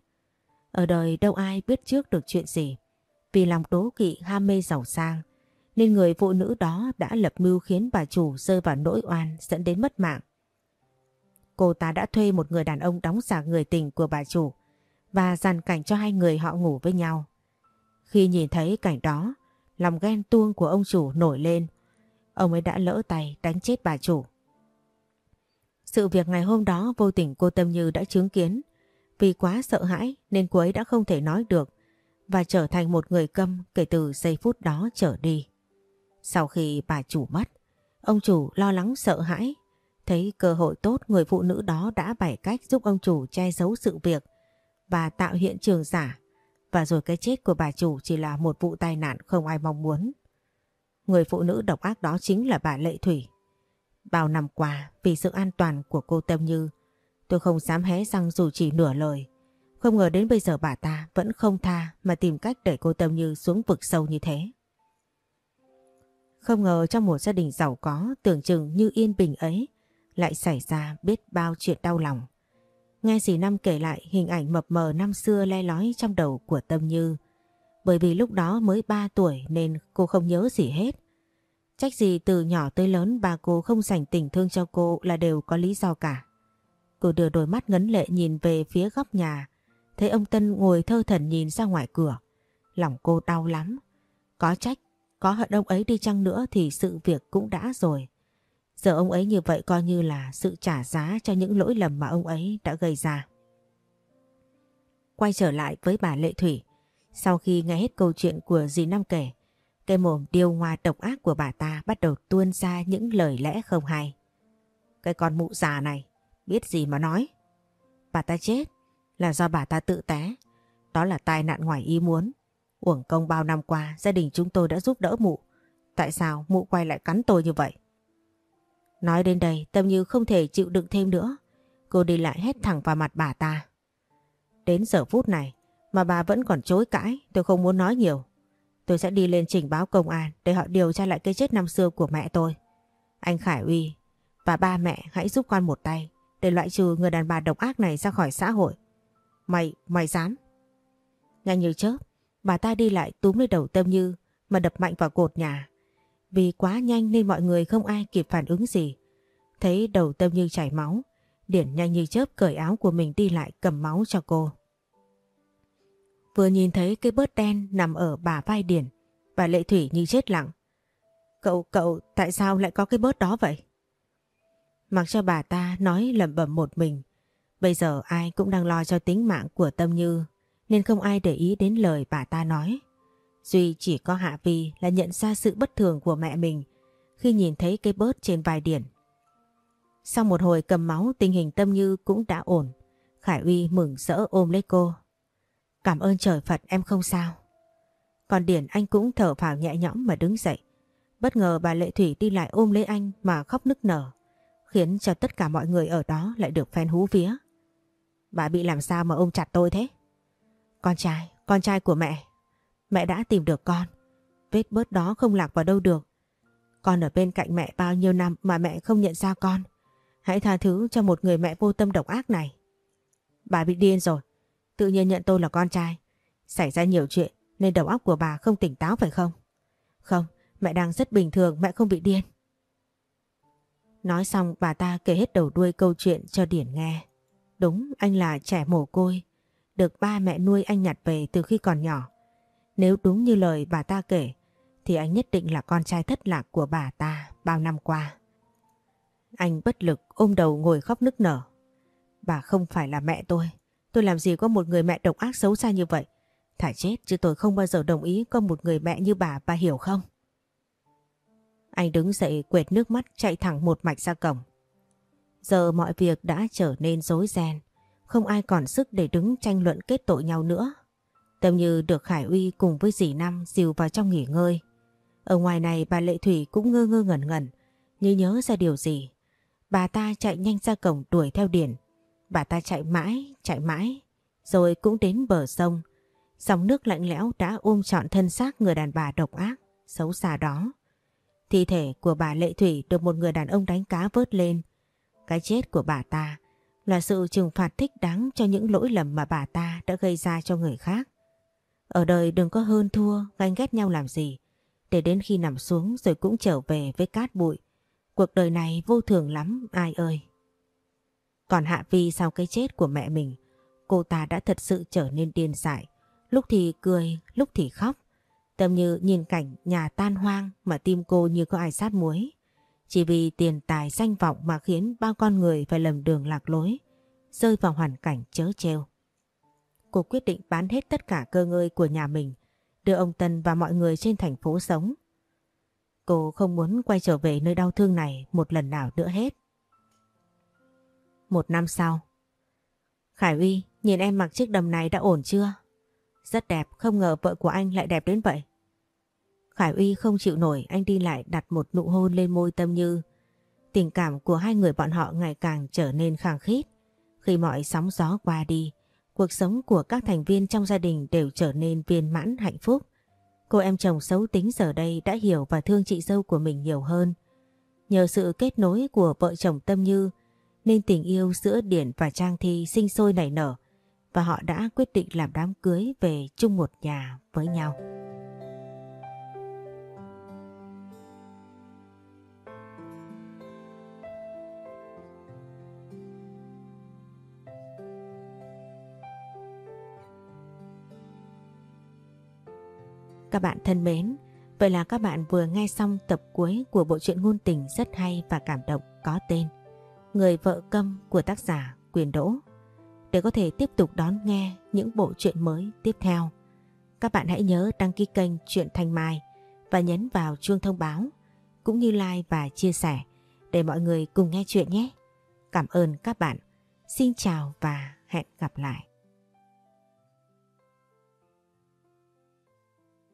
Ở đời đâu ai biết trước được chuyện gì. Vì lòng đố kỵ ham mê giàu sang nên người phụ nữ đó đã lập mưu khiến bà chủ rơi vào nỗi oan dẫn đến mất mạng. Cô ta đã thuê một người đàn ông đóng giả người tình của bà chủ và dàn cảnh cho hai người họ ngủ với nhau. Khi nhìn thấy cảnh đó, lòng ghen tuông của ông chủ nổi lên. Ông ấy đã lỡ tay đánh chết bà chủ. Sự việc ngày hôm đó vô tình cô Tâm Như đã chứng kiến. Vì quá sợ hãi nên cô ấy đã không thể nói được và trở thành một người câm kể từ giây phút đó trở đi. Sau khi bà chủ mất, ông chủ lo lắng sợ hãi, thấy cơ hội tốt người phụ nữ đó đã bày cách giúp ông chủ che giấu sự việc và tạo hiện trường giả và rồi cái chết của bà chủ chỉ là một vụ tai nạn không ai mong muốn. Người phụ nữ độc ác đó chính là bà Lệ Thủy. Bao năm qua vì sự an toàn của cô Tâm Như tôi không dám hé răng dù chỉ nửa lời. Không ngờ đến bây giờ bà ta vẫn không tha mà tìm cách để cô Tâm Như xuống vực sâu như thế. Không ngờ trong một gia đình giàu có, tưởng chừng như yên bình ấy, lại xảy ra biết bao chuyện đau lòng. Nghe dì Năm kể lại hình ảnh mập mờ năm xưa le lói trong đầu của Tâm Như. Bởi vì lúc đó mới 3 tuổi nên cô không nhớ gì hết. Trách gì từ nhỏ tới lớn bà cô không dành tình thương cho cô là đều có lý do cả. Cô đưa đôi mắt ngấn lệ nhìn về phía góc nhà, thấy ông Tân ngồi thơ thần nhìn ra ngoài cửa. Lòng cô đau lắm. Có trách, có hận ông ấy đi chăng nữa thì sự việc cũng đã rồi. Giờ ông ấy như vậy coi như là sự trả giá cho những lỗi lầm mà ông ấy đã gây ra. Quay trở lại với bà Lệ Thủy, sau khi nghe hết câu chuyện của dì Năm kể, cái mồm điêu hoa độc ác của bà ta bắt đầu tuôn ra những lời lẽ không hay. Cái con mụ già này, biết gì mà nói. Bà ta chết là do bà ta tự té. Đó là tai nạn ngoài ý muốn. Uổng công bao năm qua, gia đình chúng tôi đã giúp đỡ mụ. Tại sao mụ quay lại cắn tôi như vậy? Nói đến đây, Tâm Như không thể chịu đựng thêm nữa. Cô đi lại hét thẳng vào mặt bà ta. Đến giờ phút này mà bà vẫn còn chối cãi, tôi không muốn nói nhiều. Tôi sẽ đi lên trình báo công an để họ điều tra lại cái chết năm xưa của mẹ tôi. Anh Khải Uy và ba mẹ hãy giúp con một tay để loại trừ người đàn bà độc ác này ra khỏi xã hội. Mày, mày dám? Nhanh như chớp, bà ta đi lại túm lấy đầu Tâm Như mà đập mạnh vào cột nhà. Vì quá nhanh nên mọi người không ai kịp phản ứng gì. Thấy đầu Tâm Như chảy máu, Điển nhanh như chớp cởi áo của mình đi lại cầm máu cho cô. Vừa nhìn thấy cái bớt đen nằm ở bà vai Điển, bà Lệ Thủy như chết lặng. Cậu, cậu, tại sao lại có cái bớt đó vậy? Mặc cho bà ta nói lẩm bẩm một mình. Bây giờ ai cũng đang lo cho tính mạng của Tâm Như, nên không ai để ý đến lời bà ta nói. Duy chỉ có Hạ Vi là nhận ra sự bất thường của mẹ mình khi nhìn thấy cái bớt trên vai Điển. Sau một hồi cầm máu, tình hình Tâm Như cũng đã ổn. Khải Uy mừng rỡ ôm lấy cô. Cảm ơn trời Phật, em không sao. Còn Điển anh cũng thở phào nhẹ nhõm mà đứng dậy. Bất ngờ bà Lệ Thủy đi lại ôm lấy anh mà khóc nức nở. Khiến cho tất cả mọi người ở đó lại được phen hú vía. Bà bị làm sao mà ôm chặt tôi thế? Con trai, con trai của mẹ. Mẹ đã tìm được con. Vết bớt đó không lạc vào đâu được. Con ở bên cạnh mẹ bao nhiêu năm mà mẹ không nhận ra con. Hãy tha thứ cho một người mẹ vô tâm độc ác này. Bà bị điên rồi. Tự nhiên nhận tôi là con trai. Xảy ra nhiều chuyện nên đầu óc của bà không tỉnh táo phải không? Không, mẹ đang rất bình thường, mẹ không bị điên. Nói xong bà ta kể hết đầu đuôi câu chuyện cho Điển nghe. Đúng, anh là trẻ mồ côi, được ba mẹ nuôi anh nhặt về từ khi còn nhỏ. Nếu đúng như lời bà ta kể, thì anh nhất định là con trai thất lạc của bà ta bao năm qua. Anh bất lực ôm đầu ngồi khóc nức nở. Bà không phải là mẹ tôi. Tôi làm gì có một người mẹ độc ác xấu xa như vậy. Thả chết chứ tôi không bao giờ đồng ý có một người mẹ như bà, bà hiểu không? Anh đứng dậy quệt nước mắt chạy thẳng một mạch ra cổng. Giờ mọi việc đã trở nên rối ren. Không ai còn sức để đứng tranh luận kết tội nhau nữa. Tâm như được Khải Uy cùng với dì Năm dìu vào trong nghỉ ngơi. Ở ngoài này bà Lệ Thủy cũng ngơ ngơ ngẩn ngẩn, như nhớ ra điều gì. Bà ta chạy nhanh ra cổng đuổi theo Điển. Bà ta chạy mãi, chạy mãi, rồi cũng đến bờ sông. Dòng nước lạnh lẽo đã ôm trọn thân xác người đàn bà độc ác, xấu xa đó. Thi thể của bà Lệ Thủy được một người đàn ông đánh cá vớt lên. Cái chết của bà ta là sự trừng phạt thích đáng cho những lỗi lầm mà bà ta đã gây ra cho người khác. Ở đời đừng có hơn thua, ganh ghét nhau làm gì. Để đến khi nằm xuống rồi cũng trở về với cát bụi. Cuộc đời này vô thường lắm, ai ơi. Còn Hạ Vi sau cái chết của mẹ mình, cô ta đã thật sự trở nên điên dại. Lúc thì cười, lúc thì khóc. Tâm như nhìn cảnh nhà tan hoang mà tim cô như có ai sát muối. Chỉ vì tiền tài danh vọng mà khiến bao con người phải lầm đường lạc lối, rơi vào hoàn cảnh chớ treo. Cô quyết định bán hết tất cả cơ ngơi của nhà mình, đưa ông Tân và mọi người trên thành phố sống. Cô không muốn quay trở về nơi đau thương này một lần nào nữa hết. Một năm sau Khải Uy, nhìn em mặc chiếc đầm này đã ổn chưa? Rất đẹp, không ngờ vợ của anh lại đẹp đến vậy. Khải Uy không chịu nổi, anh đi lại đặt một nụ hôn lên môi Tâm Như. Tình cảm của hai người bọn họ ngày càng trở nên khăng khít. Khi mọi sóng gió qua đi, cuộc sống của các thành viên trong gia đình đều trở nên viên mãn hạnh phúc. Cô em chồng xấu tính giờ đây đã hiểu và thương chị dâu của mình nhiều hơn. Nhờ sự kết nối của vợ chồng Tâm Như nên tình yêu giữa Điển và Trang Thi sinh sôi nảy nở và họ đã quyết định làm đám cưới về chung một nhà với nhau. Các bạn thân mến, vậy là các bạn vừa nghe xong tập cuối của bộ truyện ngôn tình rất hay và cảm động có tên Người vợ câm của tác giả Quyền Đỗ. Để có thể tiếp tục đón nghe những bộ truyện mới tiếp theo, các bạn hãy nhớ đăng ký kênh Truyện Thanh Mai và nhấn vào chuông thông báo cũng như like và chia sẻ để mọi người cùng nghe chuyện nhé. Cảm ơn các bạn. Xin chào và hẹn gặp lại.